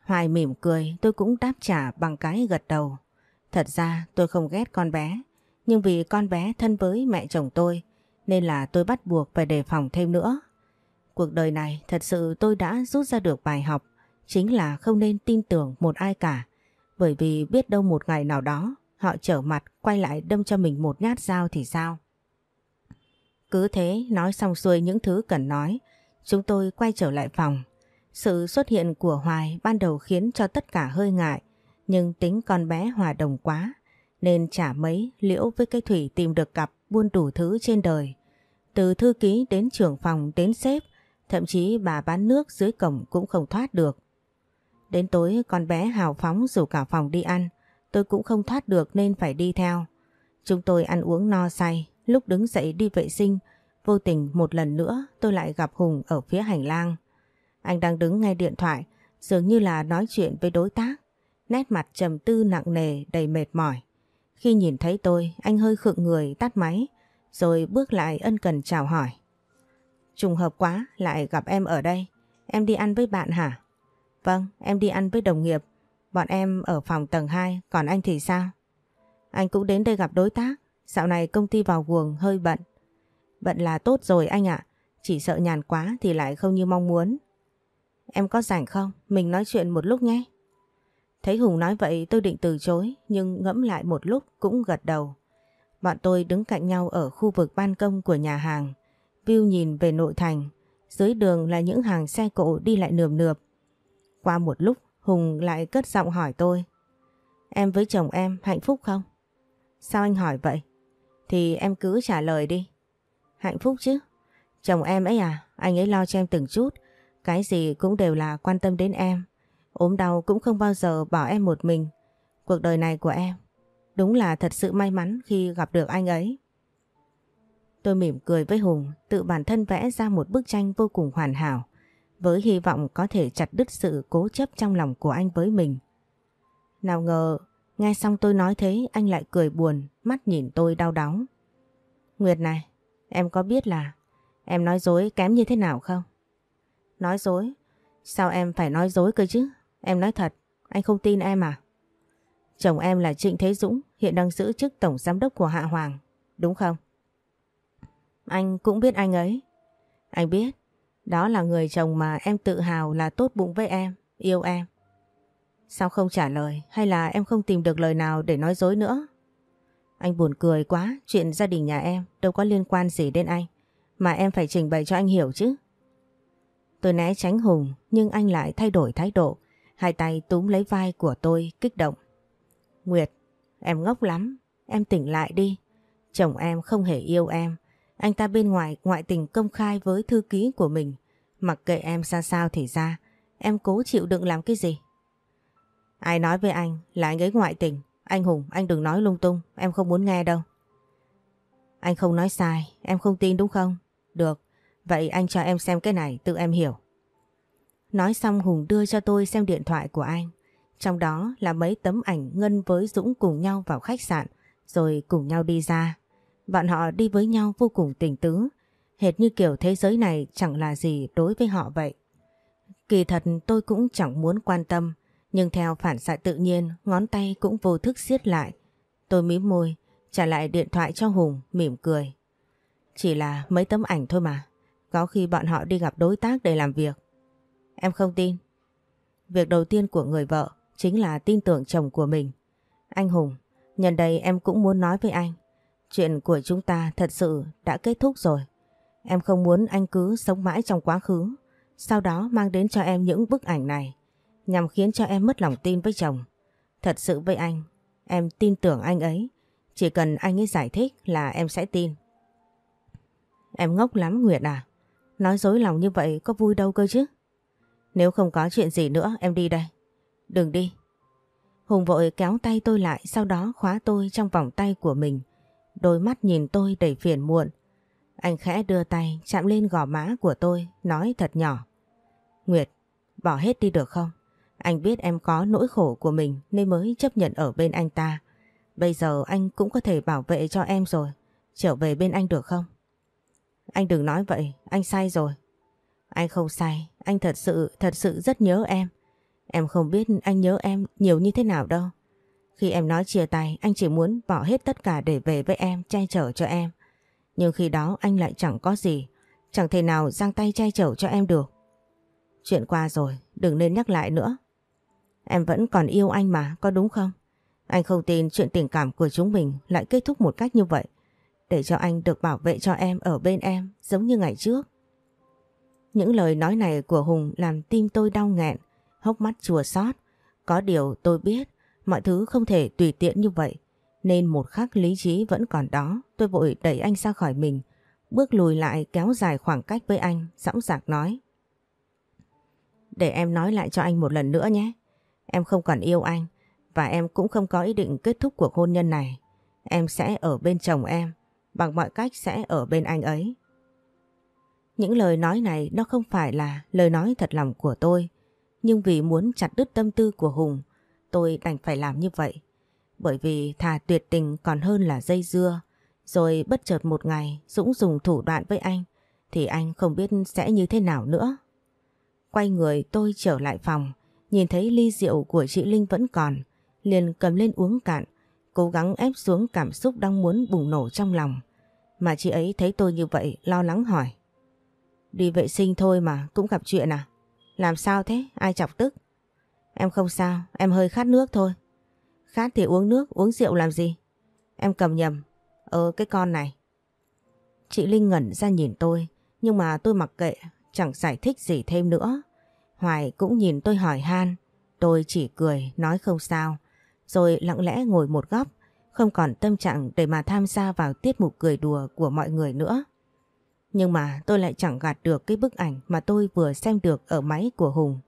Hoài mỉm cười, tôi cũng đáp trả bằng cái gật đầu. Thật ra tôi không ghét con bé, nhưng vì con bé thân với mẹ chồng tôi nên là tôi bắt buộc phải đề phòng thêm nữa. Cuộc đời này thật sự tôi đã rút ra được bài học, chính là không nên tin tưởng một ai cả, bởi vì biết đâu một ngày nào đó họ trở mặt quay lại đâm cho mình một nhát dao thì sao. Cứ thế nói xong xuôi những thứ cần nói, chúng tôi quay trở lại phòng. Sự xuất hiện của Hoài ban đầu khiến cho tất cả hơi ngại, nhưng tính con bé hòa đồng quá, nên chả mấy liễu với cái Thủy tìm được cặp buôn đủ thứ trên đời. Từ thư ký đến trưởng phòng đến sếp, thậm chí bà bán nước dưới cổng cũng không thoát được. Đến tối con bé hào phóng rủ cả phòng đi ăn, tôi cũng không thoát được nên phải đi theo. Chúng tôi ăn uống no say, lúc đứng dậy đi vệ sinh, vô tình một lần nữa tôi lại gặp Hùng ở phía hành lang. Anh đang đứng nghe điện thoại, dường như là nói chuyện với đối tác, nét mặt trầm tư nặng nề đầy mệt mỏi. Khi nhìn thấy tôi, anh hơi khựng người tắt máy, rồi bước lại ân cần chào hỏi. Trùng hợp quá, lại gặp em ở đây. Em đi ăn với bạn hả? Vâng, em đi ăn với đồng nghiệp. Bọn em ở phòng tầng 2, còn anh thì sao? Anh cũng đến đây gặp đối tác. Dạo này công ty vào guồng hơi bận. Bận là tốt rồi anh ạ. Chỉ sợ nhàn quá thì lại không như mong muốn. Em có rảnh không? Mình nói chuyện một lúc nhé. Thấy Hùng nói vậy tôi định từ chối nhưng ngẫm lại một lúc cũng gật đầu. Bọn tôi đứng cạnh nhau ở khu vực ban công của nhà hàng. View nhìn về nội thành. Dưới đường là những hàng xe cộ đi lại nườm nượp. Qua một lúc Hùng lại cất giọng hỏi tôi. Em với chồng em hạnh phúc không? Sao anh hỏi vậy? Thì em cứ trả lời đi. Hạnh phúc chứ. Chồng em ấy à, anh ấy lo cho em từng chút. Cái gì cũng đều là quan tâm đến em. ốm đau cũng không bao giờ bỏ em một mình. Cuộc đời này của em đúng là thật sự may mắn khi gặp được anh ấy. Tôi mỉm cười với Hùng, tự bản thân vẽ ra một bức tranh vô cùng hoàn hảo, với hy vọng có thể chặt đứt sự cố chấp trong lòng của anh với mình. Nào ngờ, nghe xong tôi nói thế anh lại cười buồn, mắt nhìn tôi đau đớn. Nguyệt này, em có biết là em nói dối kém như thế nào không? Nói dối? Sao em phải nói dối cơ chứ? Em nói thật, anh không tin em à? Chồng em là Trịnh Thế Dũng, hiện đang giữ chức tổng giám đốc của Hạ Hoàng, đúng không? Anh cũng biết anh ấy. Anh biết, đó là người chồng mà em tự hào là tốt bụng với em, yêu em. Sao không trả lời hay là em không tìm được lời nào để nói dối nữa? Anh buồn cười quá, chuyện gia đình nhà em đâu có liên quan gì đến anh. Mà em phải trình bày cho anh hiểu chứ. Tôi né tránh Hùng nhưng anh lại thay đổi thái độ. Hai tay túm lấy vai của tôi kích động. Nguyệt, em ngốc lắm, em tỉnh lại đi. Chồng em không hề yêu em. Anh ta bên ngoài ngoại tình công khai với thư ký của mình. Mặc kệ em ra sao thì ra, em cố chịu đựng làm cái gì? Ai nói với anh là anh ấy ngoại tình? Anh Hùng, anh đừng nói lung tung, em không muốn nghe đâu. Anh không nói sai, em không tin đúng không? Được, vậy anh cho em xem cái này, tự em hiểu. Nói xong Hùng đưa cho tôi xem điện thoại của anh. Trong đó là mấy tấm ảnh Ngân với Dũng cùng nhau vào khách sạn, rồi cùng nhau đi ra. Bọn họ đi với nhau vô cùng tình tứ, hệt như kiểu thế giới này chẳng là gì đối với họ vậy. Kỳ thật tôi cũng chẳng muốn quan tâm, nhưng theo phản xạ tự nhiên, ngón tay cũng vô thức siết lại. Tôi mím môi, trả lại điện thoại cho Hùng, mỉm cười. Chỉ là mấy tấm ảnh thôi mà, có khi bọn họ đi gặp đối tác để làm việc. Em không tin. Việc đầu tiên của người vợ chính là tin tưởng chồng của mình. Anh Hùng, nhân đây em cũng muốn nói với anh. Chuyện của chúng ta thật sự đã kết thúc rồi. Em không muốn anh cứ sống mãi trong quá khứ, sau đó mang đến cho em những bức ảnh này, nhằm khiến cho em mất lòng tin với chồng. Thật sự với anh, em tin tưởng anh ấy, chỉ cần anh ấy giải thích là em sẽ tin. Em ngốc lắm Nguyệt à, nói dối lòng như vậy có vui đâu cơ chứ. Nếu không có chuyện gì nữa em đi đây. Đừng đi. Hùng vội kéo tay tôi lại sau đó khóa tôi trong vòng tay của mình. Đôi mắt nhìn tôi đầy phiền muộn. Anh khẽ đưa tay chạm lên gò má của tôi, nói thật nhỏ. Nguyệt, bỏ hết đi được không? Anh biết em có nỗi khổ của mình nên mới chấp nhận ở bên anh ta. Bây giờ anh cũng có thể bảo vệ cho em rồi. Trở về bên anh được không? Anh đừng nói vậy, anh sai rồi. Anh không sai, anh thật sự, thật sự rất nhớ em. Em không biết anh nhớ em nhiều như thế nào đâu. Khi em nói chia tay, anh chỉ muốn bỏ hết tất cả để về với em, che chở cho em. Nhưng khi đó anh lại chẳng có gì, chẳng thể nào giang tay che chở cho em được. Chuyện qua rồi, đừng nên nhắc lại nữa. Em vẫn còn yêu anh mà, có đúng không? Anh không tin chuyện tình cảm của chúng mình lại kết thúc một cách như vậy. Để cho anh được bảo vệ cho em ở bên em giống như ngày trước. Những lời nói này của Hùng làm tim tôi đau nghẹn, hốc mắt chùa xót. Có điều tôi biết mọi thứ không thể tùy tiện như vậy. Nên một khắc lý trí vẫn còn đó, tôi vội đẩy anh ra khỏi mình, bước lùi lại kéo dài khoảng cách với anh, dõng dạc nói. Để em nói lại cho anh một lần nữa nhé. Em không còn yêu anh và em cũng không có ý định kết thúc cuộc hôn nhân này. Em sẽ ở bên chồng em, bằng mọi cách sẽ ở bên anh ấy. Những lời nói này nó không phải là lời nói thật lòng của tôi, nhưng vì muốn chặt đứt tâm tư của Hùng, tôi đành phải làm như vậy. Bởi vì thà tuyệt tình còn hơn là dây dưa, rồi bất chợt một ngày Dũng dùng thủ đoạn với anh, thì anh không biết sẽ như thế nào nữa. Quay người tôi trở lại phòng, nhìn thấy ly rượu của chị Linh vẫn còn, liền cầm lên uống cạn, cố gắng ép xuống cảm xúc đang muốn bùng nổ trong lòng. Mà chị ấy thấy tôi như vậy lo lắng hỏi. Đi vệ sinh thôi mà cũng gặp chuyện à? Làm sao thế? Ai chọc tức? Em không sao, em hơi khát nước thôi. Khát thì uống nước, uống rượu làm gì? Em cầm nhầm. Ờ cái con này. Chị Linh ngẩn ra nhìn tôi, nhưng mà tôi mặc kệ, chẳng giải thích gì thêm nữa. Hoài cũng nhìn tôi hỏi han, tôi chỉ cười, nói không sao, rồi lặng lẽ ngồi một góc, không còn tâm trạng để mà tham gia vào tiết mục cười đùa của mọi người nữa. Nhưng mà tôi lại chẳng gạt được cái bức ảnh mà tôi vừa xem được ở máy của Hùng.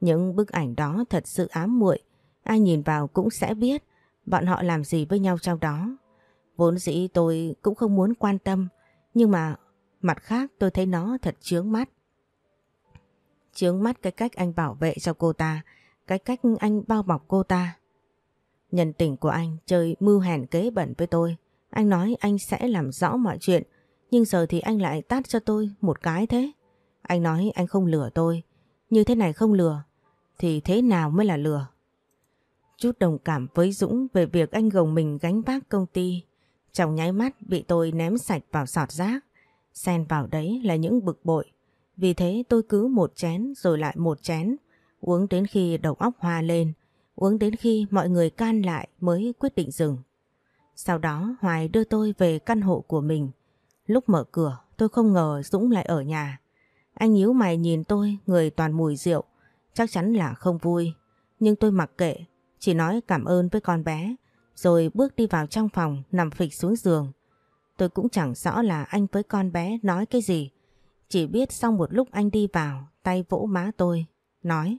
Những bức ảnh đó thật sự ám muội, ai nhìn vào cũng sẽ biết bọn họ làm gì với nhau trong đó. Vốn dĩ tôi cũng không muốn quan tâm, nhưng mà mặt khác tôi thấy nó thật chướng mắt. Chướng mắt cái cách anh bảo vệ cho cô ta, cái cách anh bao bọc cô ta. Nhân tình của anh chơi mưu hèn kế bẩn với tôi. Anh nói anh sẽ làm rõ mọi chuyện, nhưng giờ thì anh lại tát cho tôi một cái thế. Anh nói anh không lừa tôi, như thế này không lừa, thì thế nào mới là lừa? Chút đồng cảm với Dũng về việc anh gồng mình gánh vác công ty, trong nháy mắt bị tôi ném sạch vào sọt rác. Xen vào đấy là những bực bội. Vì thế tôi cứ một chén rồi lại một chén, uống đến khi đầu óc hoa lên, uống đến khi mọi người can lại mới quyết định dừng. Sau đó Hoài đưa tôi về căn hộ của mình. Lúc mở cửa tôi không ngờ Dũng lại ở nhà. Anh nhíu mày nhìn tôi người toàn mùi rượu, chắc chắn là không vui. Nhưng tôi mặc kệ, chỉ nói cảm ơn với con bé, rồi bước đi vào trong phòng nằm phịch xuống giường. Tôi cũng chẳng rõ là anh với con bé nói cái gì. Chỉ biết sau một lúc anh đi vào, tay vỗ má tôi, nói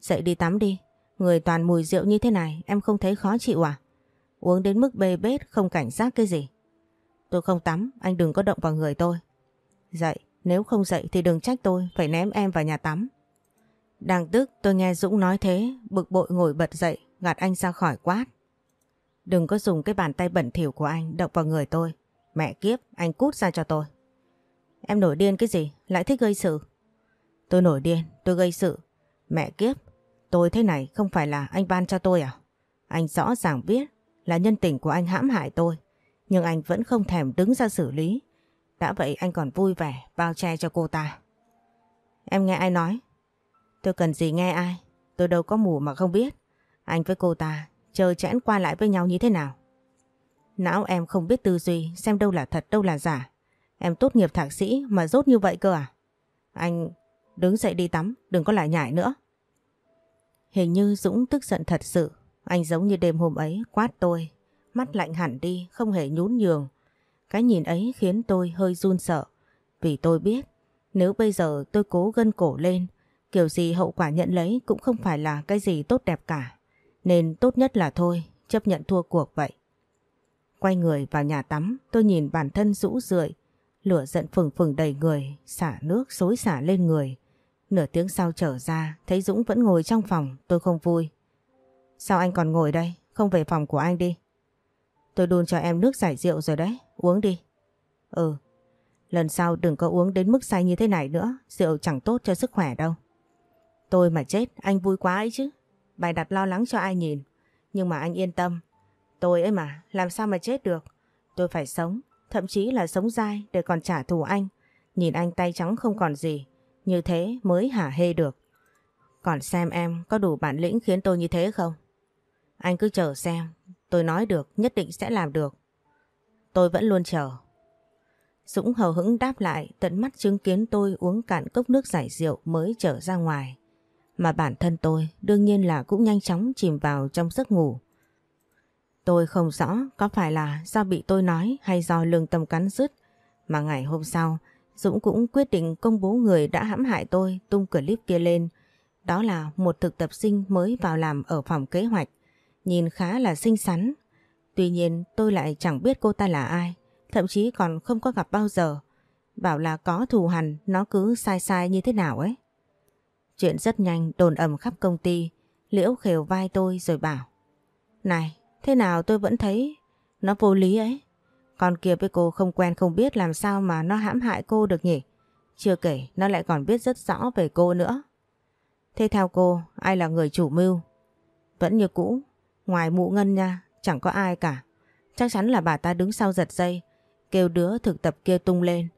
Dậy đi tắm đi, người toàn mùi rượu như thế này em không thấy khó chịu à? Uống đến mức bê bết không cảnh giác cái gì. Tôi không tắm, anh đừng có động vào người tôi. Dậy, nếu không dậy thì đừng trách tôi phải ném em vào nhà tắm. Đang tức tôi nghe Dũng nói thế, bực bội ngồi bật dậy, gạt anh ra khỏi quát. Đừng có dùng cái bàn tay bẩn thỉu của anh động vào người tôi. Mẹ kiếp, anh cút ra cho tôi. Em nổi điên cái gì? Lại thích gây sự? Tôi nổi điên, tôi gây sự. Mẹ kiếp, tôi thế này không phải là anh ban cho tôi à? Anh rõ ràng biết là nhân tình của anh hãm hại tôi. Nhưng anh vẫn không thèm đứng ra xử lý. Đã vậy anh còn vui vẻ bao che cho cô ta. Em nghe ai nói? Tôi cần gì nghe ai? Tôi đâu có mù mà không biết. Anh với cô ta chờ chẽn qua lại với nhau như thế nào? Não em không biết tư duy xem đâu là thật đâu là giả. Em tốt nghiệp thạc sĩ mà rốt như vậy cơ à? Anh đứng dậy đi tắm, đừng có lại nhải nữa. Hình như Dũng tức giận thật sự. Anh giống như đêm hôm ấy quát tôi. Mắt lạnh hẳn đi, không hề nhún nhường. Cái nhìn ấy khiến tôi hơi run sợ. Vì tôi biết, nếu bây giờ tôi cố gân cổ lên, kiểu gì hậu quả nhận lấy cũng không phải là cái gì tốt đẹp cả. Nên tốt nhất là thôi, chấp nhận thua cuộc vậy. Quay người vào nhà tắm, tôi nhìn bản thân rũ rượi, lửa giận phừng phừng đầy người, xả nước xối xả lên người. Nửa tiếng sau trở ra, thấy Dũng vẫn ngồi trong phòng, tôi không vui. Sao anh còn ngồi đây, không về phòng của anh đi? Tôi đun cho em nước giải rượu rồi đấy, uống đi. Ừ, lần sau đừng có uống đến mức say như thế này nữa, rượu chẳng tốt cho sức khỏe đâu. Tôi mà chết, anh vui quá ấy chứ. Bài đặt lo lắng cho ai nhìn. Nhưng mà anh yên tâm. Tôi ấy mà, làm sao mà chết được. Tôi phải sống, thậm chí là sống dai để còn trả thù anh. Nhìn anh tay trắng không còn gì, như thế mới hả hê được. Còn xem em có đủ bản lĩnh khiến tôi như thế không? Anh cứ chờ xem, tôi nói được, nhất định sẽ làm được. Tôi vẫn luôn chờ. Dũng hờ hững đáp lại, tận mắt chứng kiến tôi uống cạn cốc nước giải rượu mới trở ra ngoài. Mà bản thân tôi, đương nhiên là cũng nhanh chóng chìm vào trong giấc ngủ. Tôi không rõ có phải là do bị tôi nói hay do lương tâm cắn rứt, mà ngày hôm sau, Dũng cũng quyết định công bố người đã hãm hại tôi tung clip kia lên. Đó là một thực tập sinh mới vào làm ở phòng kế hoạch. Nhìn khá là xinh xắn. Tuy nhiên tôi lại chẳng biết cô ta là ai. Thậm chí còn không có gặp bao giờ. Bảo là có thù hằn nó cứ sai sai như thế nào ấy. Chuyện rất nhanh đồn ầm khắp công ty. Liễu khều vai tôi rồi bảo. Này, thế nào tôi vẫn thấy nó vô lý ấy. Con kia với cô không quen không biết làm sao mà nó hãm hại cô được nhỉ. Chưa kể nó lại còn biết rất rõ về cô nữa. Thế theo cô, ai là người chủ mưu? Vẫn như cũ, ngoài mụ ngân nha, chẳng có ai cả. Chắc chắn là bà ta đứng sau giật dây, kêu đứa thực tập kia tung lên.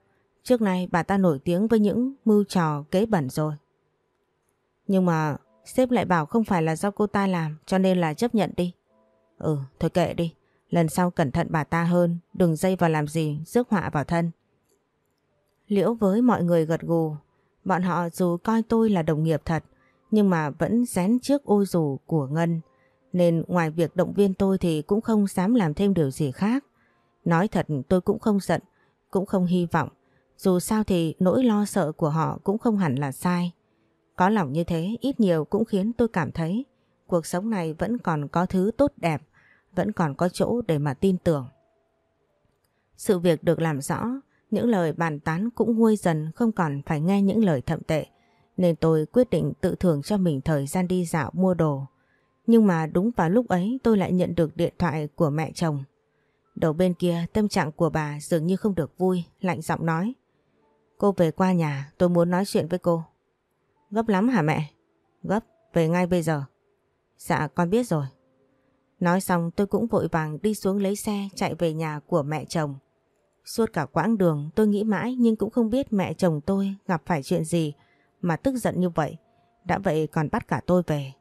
Trước nay bà ta nổi tiếng với những mưu trò kế bẩn rồi. Nhưng mà sếp lại bảo không phải là do cô ta làm cho nên là chấp nhận đi. Ừ, thôi kệ đi. Lần sau cẩn thận bà ta hơn, đừng dây vào làm gì, rước họa vào thân. Liễu với mọi người gật gù, bọn họ dù coi tôi là đồng nghiệp thật, nhưng mà vẫn rén trước ô dù của Ngân, nên ngoài việc động viên tôi thì cũng không dám làm thêm điều gì khác. Nói thật tôi cũng không giận, cũng không hy vọng, dù sao thì nỗi lo sợ của họ cũng không hẳn là sai. Có lòng như thế ít nhiều cũng khiến tôi cảm thấy cuộc sống này vẫn còn có thứ tốt đẹp vẫn còn có chỗ để mà tin tưởng. Sự việc được làm rõ, những lời bàn tán cũng nguôi dần không còn phải nghe những lời thậm tệ, nên tôi quyết định tự thưởng cho mình thời gian đi dạo mua đồ. Nhưng mà đúng vào lúc ấy tôi lại nhận được điện thoại của mẹ chồng. Đầu bên kia tâm trạng của bà dường như không được vui, lạnh giọng nói. Cô về qua nhà, tôi muốn nói chuyện với cô. Gấp lắm hả mẹ? Gấp, về ngay bây giờ. Dạ con biết rồi. Nói xong tôi cũng vội vàng đi xuống lấy xe chạy về nhà của mẹ chồng. Suốt cả quãng đường tôi nghĩ mãi nhưng cũng không biết mẹ chồng tôi gặp phải chuyện gì mà tức giận như vậy. Đã vậy còn bắt cả tôi về.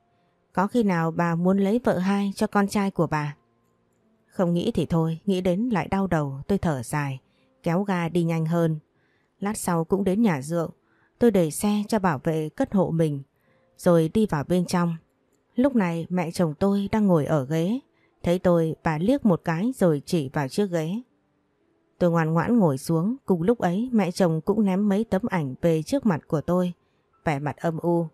Có khi nào bà muốn lấy vợ hai cho con trai của bà? Không nghĩ thì thôi, nghĩ đến lại đau đầu, tôi thở dài, kéo ga đi nhanh hơn. Lát sau cũng đến nhà rượu tôi đẩy xe cho bảo vệ cất hộ mình, rồi đi vào bên trong. Lúc này mẹ chồng tôi đang ngồi ở ghế. Thấy tôi bà liếc một cái rồi chỉ vào chiếc ghế. Tôi ngoan ngoãn ngồi xuống, cùng lúc ấy mẹ chồng cũng ném mấy tấm ảnh về trước mặt của tôi, vẻ mặt âm u.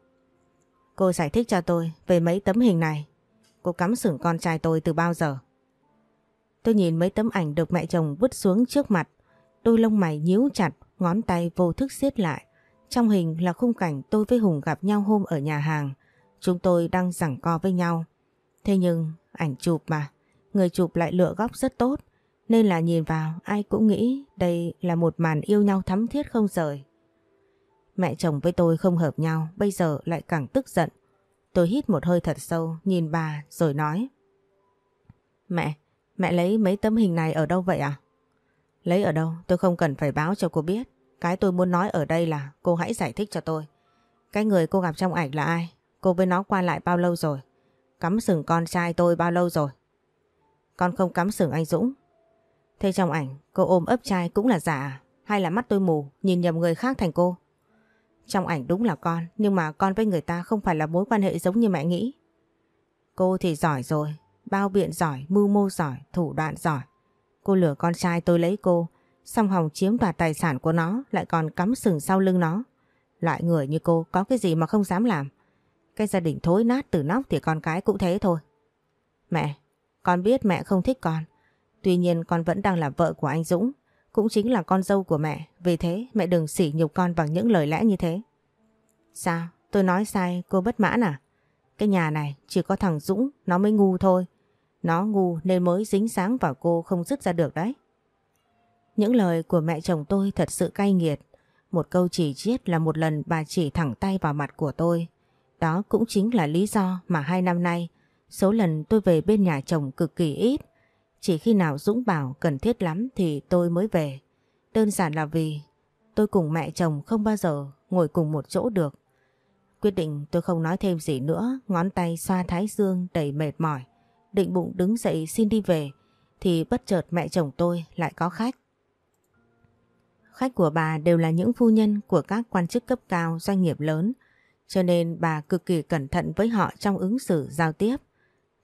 Cô giải thích cho tôi về mấy tấm hình này. Cô cắm sừng con trai tôi từ bao giờ? Tôi nhìn mấy tấm ảnh được mẹ chồng vứt xuống trước mặt, đôi lông mày nhíu chặt, ngón tay vô thức siết lại. Trong hình là khung cảnh tôi với Hùng gặp nhau hôm ở nhà hàng. Chúng tôi đang giằng co với nhau. Thế nhưng ảnh chụp mà, người chụp lại lựa góc rất tốt. Nên là nhìn vào ai cũng nghĩ đây là một màn yêu nhau thắm thiết không rời. Mẹ chồng với tôi không hợp nhau, bây giờ lại càng tức giận. Tôi hít một hơi thật sâu, nhìn bà rồi nói. Mẹ, mẹ lấy mấy tấm hình này ở đâu vậy à? Lấy ở đâu tôi không cần phải báo cho cô biết. Cái tôi muốn nói ở đây là cô hãy giải thích cho tôi. Cái người cô gặp trong ảnh là ai? Cô với nó qua lại bao lâu rồi? Cắm sừng con trai tôi bao lâu rồi? Con không cắm sừng anh Dũng. Thế trong ảnh cô ôm ấp trai cũng là giả à? Hay là mắt tôi mù nhìn nhầm người khác thành cô? Trong ảnh đúng là con nhưng mà con với người ta không phải là mối quan hệ giống như mẹ nghĩ. Cô thì giỏi rồi, bao biện giỏi, mưu mô giỏi, thủ đoạn giỏi. Cô lừa con trai tôi lấy cô, xong hòng chiếm đoạt tài sản của nó lại còn cắm sừng sau lưng nó. Loại người như cô có cái gì mà không dám làm. Cái gia đình thối nát từ nóc thì con cái cũng thế thôi. Mẹ, con biết mẹ không thích con. Tuy nhiên con vẫn đang là vợ của anh Dũng. Cũng chính là con dâu của mẹ. Vì thế, mẹ đừng sỉ nhục con bằng những lời lẽ như thế. Sao? Tôi nói sai, cô bất mãn à? Cái nhà này chỉ có thằng Dũng, nó mới ngu thôi. Nó ngu nên mới dính sáng vào cô không dứt ra được đấy. Những lời của mẹ chồng tôi thật sự cay nghiệt. Một câu chỉ chiết là một lần bà chỉ thẳng tay vào mặt của tôi. Đó cũng chính là lý do mà hai năm nay, Số lần tôi về bên nhà chồng cực kỳ ít. Chỉ khi nào Dũng bảo cần thiết lắm thì tôi mới về. Đơn giản là vì tôi cùng mẹ chồng không bao giờ ngồi cùng một chỗ được. Quyết định tôi không nói thêm gì nữa, ngón tay xoa thái dương đầy mệt mỏi. Định bụng đứng dậy xin đi về, thì bất chợt mẹ chồng tôi lại có khách. Khách của bà đều là những phu nhân của các quan chức cấp cao doanh nghiệp lớn, cho nên bà cực kỳ cẩn thận với họ trong ứng xử giao tiếp.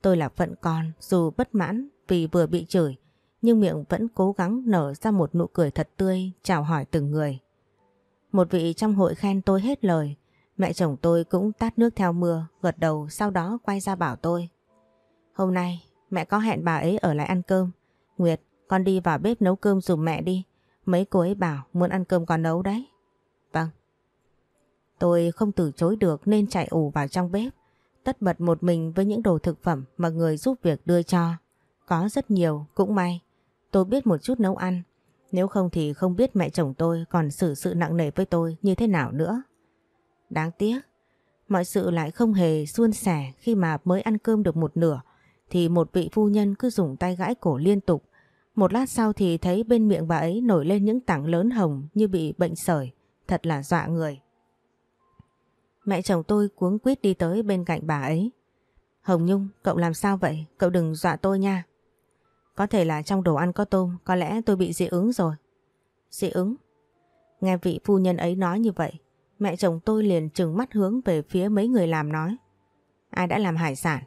Tôi là phận con, dù bất mãn vì vừa bị chửi, nhưng miệng vẫn cố gắng nở ra một nụ cười thật tươi chào hỏi từng người. Một vị trong hội khen tôi hết lời, mẹ chồng tôi cũng tát nước theo mưa, gật đầu sau đó quay ra bảo tôi. Hôm nay mẹ có hẹn bà ấy ở lại ăn cơm. Nguyệt, con đi vào bếp nấu cơm dùm mẹ đi. Mấy cô ấy bảo muốn ăn cơm con nấu đấy. Vâng. Tôi không từ chối được nên chạy ủ vào trong bếp. Tất bật một mình với những đồ thực phẩm mà người giúp việc đưa cho. Có rất nhiều, cũng may. Tôi biết một chút nấu ăn. Nếu không thì không biết mẹ chồng tôi còn xử sự nặng nề với tôi như thế nào nữa. Đáng tiếc, mọi sự lại không hề suôn sẻ khi mà mới ăn cơm được một nửa thì một vị phu nhân cứ dùng tay gãi cổ liên tục. Một lát sau thì thấy bên miệng bà ấy nổi lên những tảng lớn hồng như bị bệnh sởi, thật là dọa người. Mẹ chồng tôi cuống quýt đi tới bên cạnh bà ấy. Hồng Nhung, cậu làm sao vậy? Cậu đừng dọa tôi nha. Có thể là trong đồ ăn có tôm, có lẽ tôi bị dị ứng rồi. Dị ứng? Nghe vị phu nhân ấy nói như vậy, mẹ chồng tôi liền trừng mắt hướng về phía mấy người làm nói. Ai đã làm hải sản?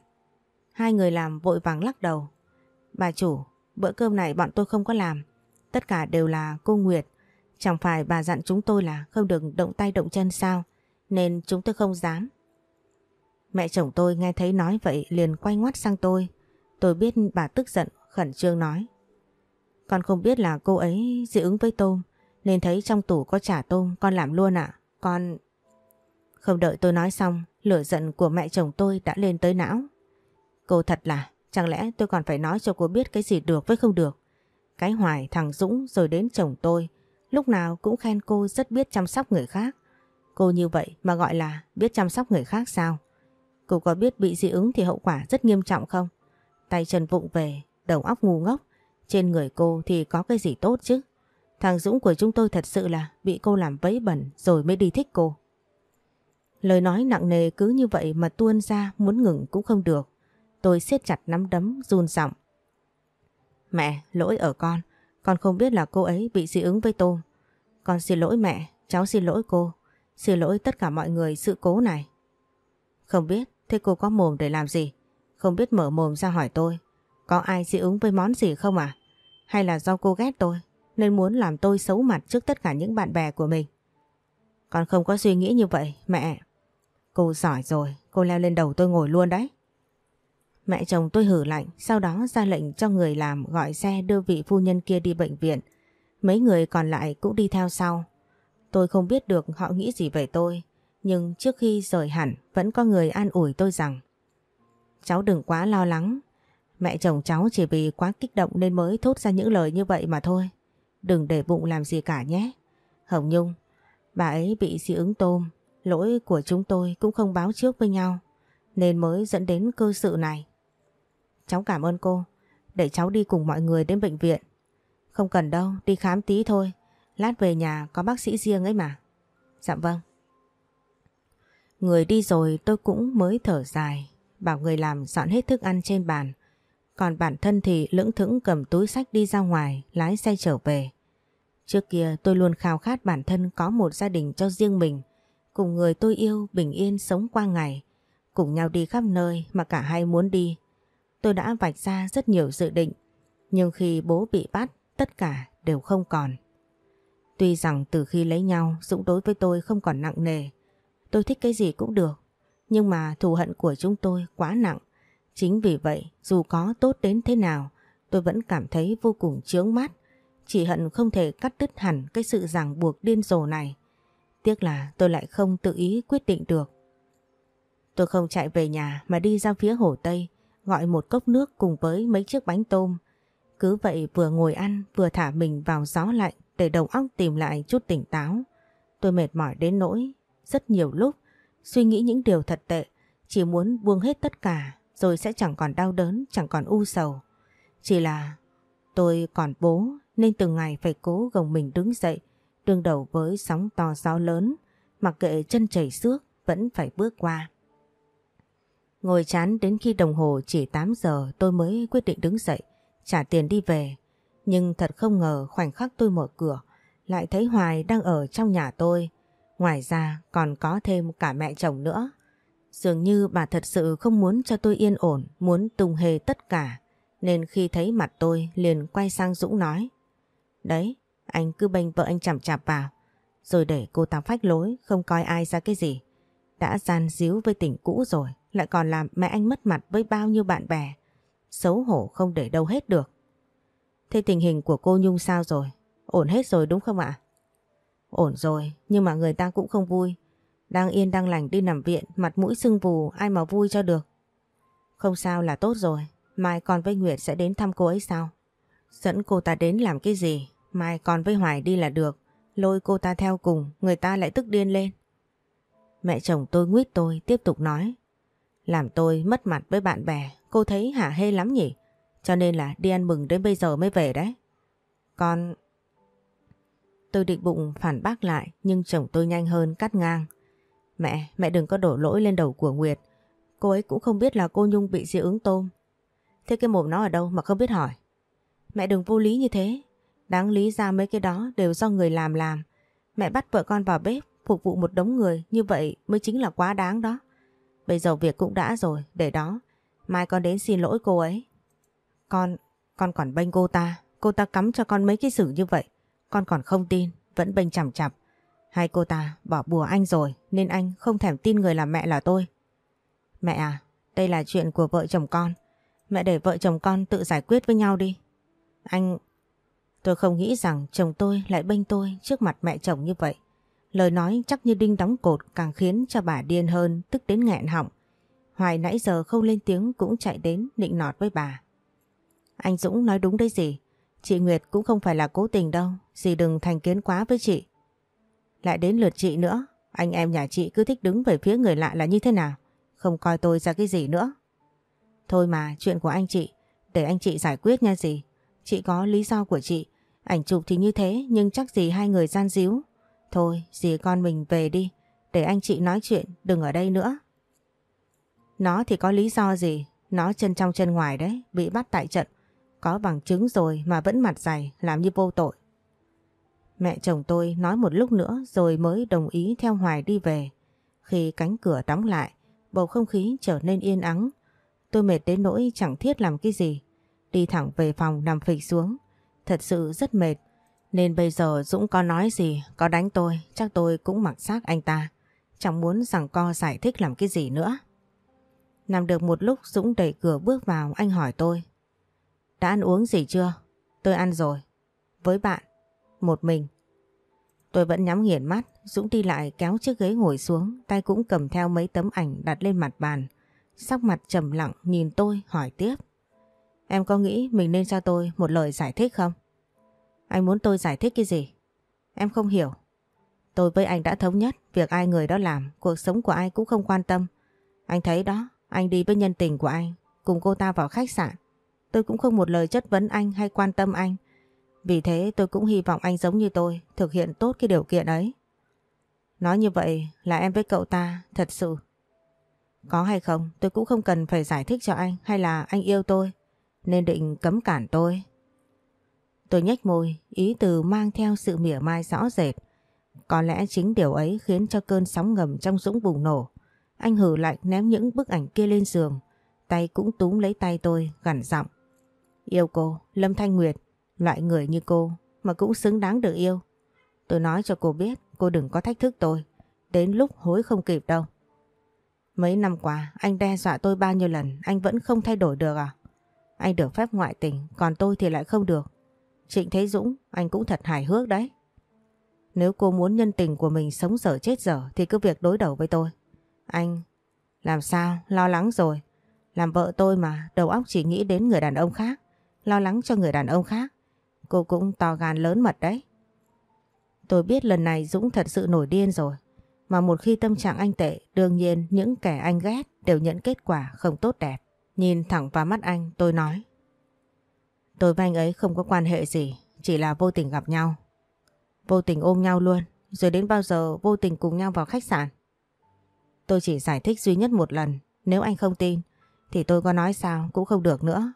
Hai người làm vội vàng lắc đầu. Bà chủ, bữa cơm này bọn tôi không có làm. Tất cả đều là cô Nguyệt. Chẳng phải bà dặn chúng tôi là không được động tay động chân sao? Nên chúng tôi không dám. Mẹ chồng tôi nghe thấy nói vậy liền quay ngoắt sang tôi. Tôi biết bà tức giận, khẩn trương nói. Con không biết là cô ấy dị ứng với tôm, nên thấy trong tủ có chả tôm, con làm luôn ạ. Con... Không đợi tôi nói xong, lửa giận của mẹ chồng tôi đã lên tới não. Cô thật là, chẳng lẽ tôi còn phải nói cho cô biết cái gì được với không được. Cái hoài thằng Dũng rồi đến chồng tôi, lúc nào cũng khen cô rất biết chăm sóc người khác. Cô như vậy mà gọi là biết chăm sóc người khác sao? Cô có biết bị dị ứng thì hậu quả rất nghiêm trọng không? Tay chân vụng về, đầu óc ngu ngốc, trên người cô thì có cái gì tốt chứ? Thằng Dũng của chúng tôi thật sự là bị cô làm vấy bẩn rồi mới đi thích cô. Lời nói nặng nề cứ như vậy mà tuôn ra muốn ngừng cũng không được. Tôi siết chặt nắm đấm run giọng. Mẹ, lỗi ở con. Con không biết là cô ấy bị dị ứng với tôm. Con xin lỗi mẹ, cháu xin lỗi cô. Xin lỗi tất cả mọi người sự cố này. Không biết, thế cô có mồm để làm gì? Không biết mở mồm ra hỏi tôi. Có ai dị ứng với món gì không à? Hay là do cô ghét tôi, nên muốn làm tôi xấu mặt trước tất cả những bạn bè của mình? Con không có suy nghĩ như vậy, mẹ. Cô giỏi rồi, cô leo lên đầu tôi ngồi luôn đấy. Mẹ chồng tôi hử lạnh, sau đó ra lệnh cho người làm gọi xe đưa vị phu nhân kia đi bệnh viện. Mấy người còn lại cũng đi theo sau. Tôi không biết được họ nghĩ gì về tôi, nhưng trước khi rời hẳn vẫn có người an ủi tôi rằng Cháu đừng quá lo lắng, mẹ chồng cháu chỉ vì quá kích động nên mới thốt ra những lời như vậy mà thôi. Đừng để bụng làm gì cả nhé. Hồng Nhung, bà ấy bị dị ứng tôm, lỗi của chúng tôi cũng không báo trước với nhau, nên mới dẫn đến cơ sự này. Cháu cảm ơn cô. Để cháu đi cùng mọi người đến bệnh viện. Không cần đâu, đi khám tí thôi. Lát về nhà có bác sĩ riêng ấy mà. Dạ vâng. Người đi rồi tôi cũng mới thở dài. Bảo người làm dọn hết thức ăn trên bàn. Còn bản thân thì lững thững cầm túi sách đi ra ngoài, lái xe trở về. Trước kia tôi luôn khao khát bản thân có một gia đình cho riêng mình, cùng người tôi yêu bình yên sống qua ngày, cùng nhau đi khắp nơi mà cả hai muốn đi. Tôi đã vạch ra rất nhiều dự định, nhưng khi bố bị bắt, tất cả đều không còn. Tuy rằng từ khi lấy nhau, Dũng đối với tôi không còn nặng nề. Tôi thích cái gì cũng được, nhưng mà thù hận của chúng tôi quá nặng. Chính vì vậy, dù có tốt đến thế nào, tôi vẫn cảm thấy vô cùng chướng mắt. Chỉ hận không thể cắt đứt hẳn cái sự ràng buộc điên rồ này. Tiếc là tôi lại không tự ý quyết định được. Tôi không chạy về nhà mà đi ra phía hồ Tây, gọi một cốc nước cùng với mấy chiếc bánh tôm. Cứ vậy vừa ngồi ăn vừa thả mình vào gió lạnh để đầu óc tìm lại chút tỉnh táo. Tôi mệt mỏi đến nỗi, rất nhiều lúc suy nghĩ những điều thật tệ, chỉ muốn buông hết tất cả rồi sẽ chẳng còn đau đớn, chẳng còn u sầu. Chỉ là tôi còn bố nên từng ngày phải cố gồng mình đứng dậy, đương đầu với sóng to gió lớn, mặc kệ chân chảy xước vẫn phải bước qua. Ngồi chán đến khi đồng hồ chỉ 8 giờ tôi mới quyết định đứng dậy, trả tiền đi về. Nhưng thật không ngờ khoảnh khắc tôi mở cửa, lại thấy Hoài đang ở trong nhà tôi. Ngoài ra còn có thêm cả mẹ chồng nữa. Dường như bà thật sự không muốn cho tôi yên ổn, muốn tung hề tất cả. Nên khi thấy mặt tôi liền quay sang Dũng nói. Đấy, anh cứ bênh vợ anh chằm chạp vào. Rồi để cô ta phách lối, không coi ai ra cái gì. Đã gian díu với tình cũ rồi, lại còn làm mẹ anh mất mặt với bao nhiêu bạn bè. Xấu hổ không để đâu hết được. Thế tình hình của cô Nhung sao rồi? Ổn hết rồi đúng không ạ? Ổn rồi, nhưng mà người ta cũng không vui. Đang yên đang lành đi nằm viện, mặt mũi sưng vù, ai mà vui cho được. Không sao là tốt rồi, mai con với Nguyệt sẽ đến thăm cô ấy sao? Dẫn cô ta đến làm cái gì? Mai con với Hoài đi là được, lôi cô ta theo cùng, người ta lại tức điên lên. Mẹ chồng tôi nguyết tôi tiếp tục nói. Làm tôi mất mặt với bạn bè, cô thấy hả hê lắm nhỉ? Cho nên là đi ăn mừng đến bây giờ mới về đấy. Con... Tôi định bụng phản bác lại nhưng chồng tôi nhanh hơn cắt ngang. Mẹ, mẹ đừng có đổ lỗi lên đầu của Nguyệt. Cô ấy cũng không biết là cô Nhung bị dị ứng tôm. Thế cái mồm nó ở đâu mà không biết hỏi. Mẹ đừng vô lý như thế. Đáng lý ra mấy cái đó đều do người làm làm. Mẹ bắt vợ con vào bếp phục vụ một đống người như vậy mới chính là quá đáng đó. Bây giờ việc cũng đã rồi, để đó. Mai con đến xin lỗi cô ấy. Con, con còn bênh cô ta. Cô ta cắm cho con mấy cái xử như vậy. Con còn không tin, vẫn bênh chằm chằm. Hai cô ta bỏ bùa anh rồi nên anh không thèm tin người làm mẹ là tôi. Mẹ à, đây là chuyện của vợ chồng con. Mẹ để vợ chồng con tự giải quyết với nhau đi. Anh... Tôi không nghĩ rằng chồng tôi lại bênh tôi trước mặt mẹ chồng như vậy. Lời nói chắc như đinh đóng cột càng khiến cho bà điên hơn, tức đến nghẹn họng. Hoài nãy giờ không lên tiếng cũng chạy đến nịnh nọt với bà. Anh Dũng nói đúng đấy gì. Chị Nguyệt cũng không phải là cố tình đâu. Dì đừng thành kiến quá với chị. Lại đến lượt chị nữa. Anh em nhà chị cứ thích đứng về phía người lạ là như thế nào. Không coi tôi ra cái gì nữa. Thôi mà chuyện của anh chị. Để anh chị giải quyết nha gì, Chị có lý do của chị. Ảnh chụp thì như thế nhưng chắc gì hai người gian díu. Thôi dì con mình về đi. Để anh chị nói chuyện đừng ở đây nữa. Nó thì có lý do gì? Nó chân trong chân ngoài đấy. Bị bắt tại trận. Có bằng chứng rồi mà vẫn mặt dày làm như vô tội. Mẹ chồng tôi nói một lúc nữa rồi mới đồng ý theo Hoài đi về. Khi cánh cửa đóng lại, bầu không khí trở nên yên ắng. Tôi mệt đến nỗi chẳng thiết làm cái gì. Đi thẳng về phòng nằm phịch xuống. Thật sự rất mệt. Nên bây giờ Dũng có nói gì, có đánh tôi, chắc tôi cũng mặc xác anh ta. Chẳng muốn rằng co giải thích làm cái gì nữa. Nằm được một lúc Dũng đẩy cửa bước vào, anh hỏi tôi. Đã ăn uống gì chưa? Tôi ăn rồi. Với bạn? Một mình. Tôi vẫn nhắm nghiền mắt, Dũng đi lại kéo chiếc ghế ngồi xuống, tay cũng cầm theo mấy tấm ảnh đặt lên mặt bàn. Sắc mặt trầm lặng nhìn tôi hỏi tiếp. Em có nghĩ mình nên cho tôi một lời giải thích không? Anh muốn tôi giải thích cái gì? Em không hiểu. Tôi với anh đã thống nhất việc ai người đó làm, cuộc sống của ai cũng không quan tâm. Anh thấy đó, anh đi với nhân tình của anh, cùng cô ta vào khách sạn. Tôi cũng không một lời chất vấn anh hay quan tâm anh. Vì thế tôi cũng hy vọng anh giống như tôi, thực hiện tốt cái điều kiện ấy. Nói như vậy là em với cậu ta thật sự. Có hay không tôi cũng không cần phải giải thích cho anh hay là anh yêu tôi nên định cấm cản tôi. Tôi nhếch môi, ý từ mang theo sự mỉa mai rõ rệt. Có lẽ chính điều ấy khiến cho cơn sóng ngầm trong Dũng bùng nổ. Anh hử lạnh ném những bức ảnh kia lên giường, tay cũng túm lấy tay tôi, gằn giọng. Yêu cô, Lâm Thanh Nguyệt, loại người như cô mà cũng xứng đáng được yêu. Tôi nói cho cô biết, cô đừng có thách thức tôi, đến lúc hối không kịp đâu. Mấy năm qua, anh đe dọa tôi bao nhiêu lần, anh vẫn không thay đổi được à? Anh được phép ngoại tình, còn tôi thì lại không được. Trịnh Thế Dũng, anh cũng thật hài hước đấy. Nếu cô muốn nhân tình của mình sống dở chết dở thì cứ việc đối đầu với tôi. Anh, làm sao, lo lắng rồi. Làm vợ tôi mà, đầu óc chỉ nghĩ đến người đàn ông khác, lo lắng cho người đàn ông khác. Cô cũng to gan lớn mật đấy. Tôi biết lần này Dũng thật sự nổi điên rồi. Mà một khi tâm trạng anh tệ, đương nhiên những kẻ anh ghét đều nhận kết quả không tốt đẹp. Nhìn thẳng vào mắt anh tôi nói. Tôi và anh ấy không có quan hệ gì, chỉ là vô tình gặp nhau. Vô tình ôm nhau luôn, rồi đến bao giờ vô tình cùng nhau vào khách sạn. Tôi chỉ giải thích duy nhất một lần, nếu anh không tin thì tôi có nói sao cũng không được nữa.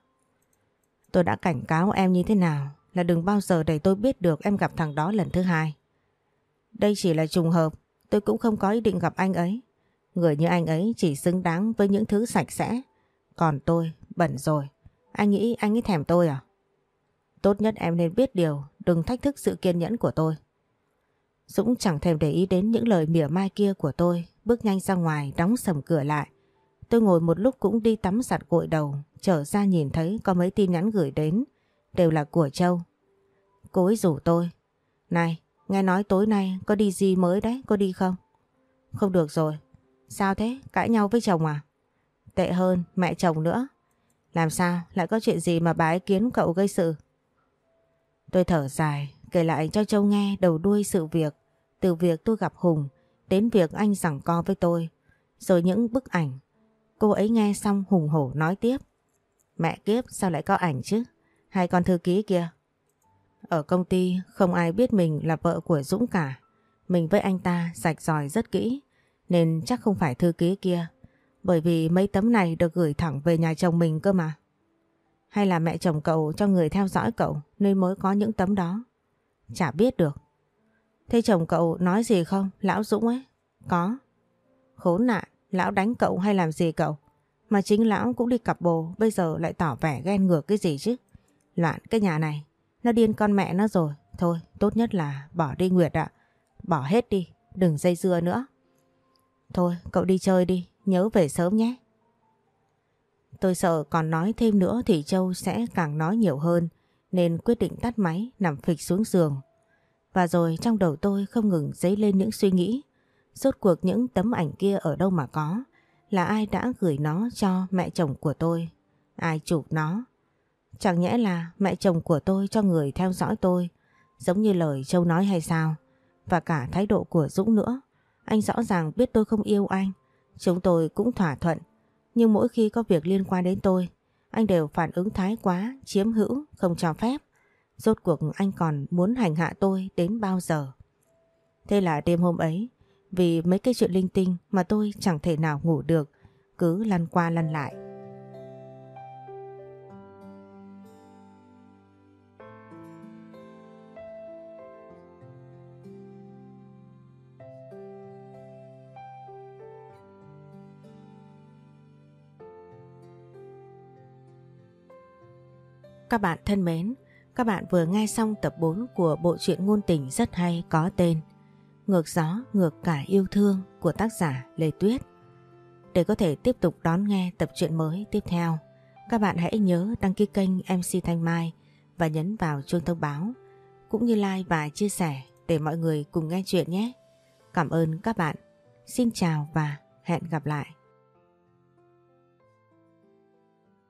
Tôi đã cảnh cáo em như thế nào là đừng bao giờ để tôi biết được em gặp thằng đó lần thứ hai. Đây chỉ là trùng hợp, tôi cũng không có ý định gặp anh ấy. Người như anh ấy chỉ xứng đáng với những thứ sạch sẽ. Còn tôi, bẩn rồi. Anh nghĩ anh ấy thèm tôi à? Tốt nhất em nên biết điều, đừng thách thức sự kiên nhẫn của tôi. Dũng chẳng thèm để ý đến những lời mỉa mai kia của tôi, bước nhanh ra ngoài đóng sầm cửa lại. Tôi ngồi một lúc cũng đi tắm giặt gội đầu, trở ra nhìn thấy có mấy tin nhắn gửi đến, đều là của Châu. Cô ấy rủ tôi. Này, nghe nói tối nay có đi gì mới đấy, có đi không? Không được rồi. Sao thế, cãi nhau với chồng à? Tệ hơn, mẹ chồng nữa. Làm sao, lại có chuyện gì mà bà ấy kiến cậu gây sự? Tôi thở dài, kể lại cho Châu nghe đầu đuôi sự việc, từ việc tôi gặp Hùng đến việc anh giảng co với tôi, rồi những bức ảnh. Cô ấy nghe xong hùng hổ nói tiếp. Mẹ kiếp sao lại có ảnh chứ? Hai con thư ký kia. Ở công ty không ai biết mình là vợ của Dũng cả. Mình với anh ta sạch giỏi rất kỹ, nên chắc không phải thư ký kia. Bởi vì mấy tấm này được gửi thẳng về nhà chồng mình cơ mà. Hay là mẹ chồng cậu cho người theo dõi cậu nên mới có những tấm đó? Chả biết được. Thế chồng cậu nói gì không? Lão Dũng ấy. Có. Khốn nạn, lão đánh cậu hay làm gì cậu? Mà chính lão cũng đi cặp bồ, bây giờ lại tỏ vẻ ghen ngược cái gì chứ? Loạn cái nhà này, nó điên con mẹ nó rồi. Thôi, tốt nhất là bỏ đi Nguyệt ạ. Bỏ hết đi, đừng dây dưa nữa. Thôi, cậu đi chơi đi, nhớ về sớm nhé. Tôi sợ còn nói thêm nữa thì Châu sẽ càng nói nhiều hơn, nên quyết định tắt máy nằm phịch xuống giường. Và rồi trong đầu tôi không ngừng dấy lên những suy nghĩ. Rốt cuộc những tấm ảnh kia ở đâu mà có? Là ai đã gửi nó cho mẹ chồng của tôi? Ai chụp nó? Chẳng nhẽ là mẹ chồng của tôi cho người theo dõi tôi, giống như lời Châu nói hay sao? Và cả thái độ của Dũng nữa. Anh rõ ràng biết tôi không yêu anh. Chúng tôi cũng thỏa thuận. Nhưng mỗi khi có việc liên quan đến tôi, anh đều phản ứng thái quá, chiếm hữu, không cho phép. Rốt cuộc anh còn muốn hành hạ tôi đến bao giờ? Thế là đêm hôm ấy, vì mấy cái chuyện linh tinh mà tôi chẳng thể nào ngủ được, cứ lăn qua lăn lại. Các bạn thân mến, các bạn vừa nghe xong tập 4 của bộ truyện ngôn tình rất hay có tên Ngược gió ngược cả yêu thương của tác giả Lê Tuyết. Để có thể tiếp tục đón nghe tập truyện mới tiếp theo, các bạn hãy nhớ đăng ký kênh MC Thanh Mai và nhấn vào chuông thông báo, cũng như like và chia sẻ để mọi người cùng nghe chuyện nhé. Cảm ơn các bạn. Xin chào và hẹn gặp lại.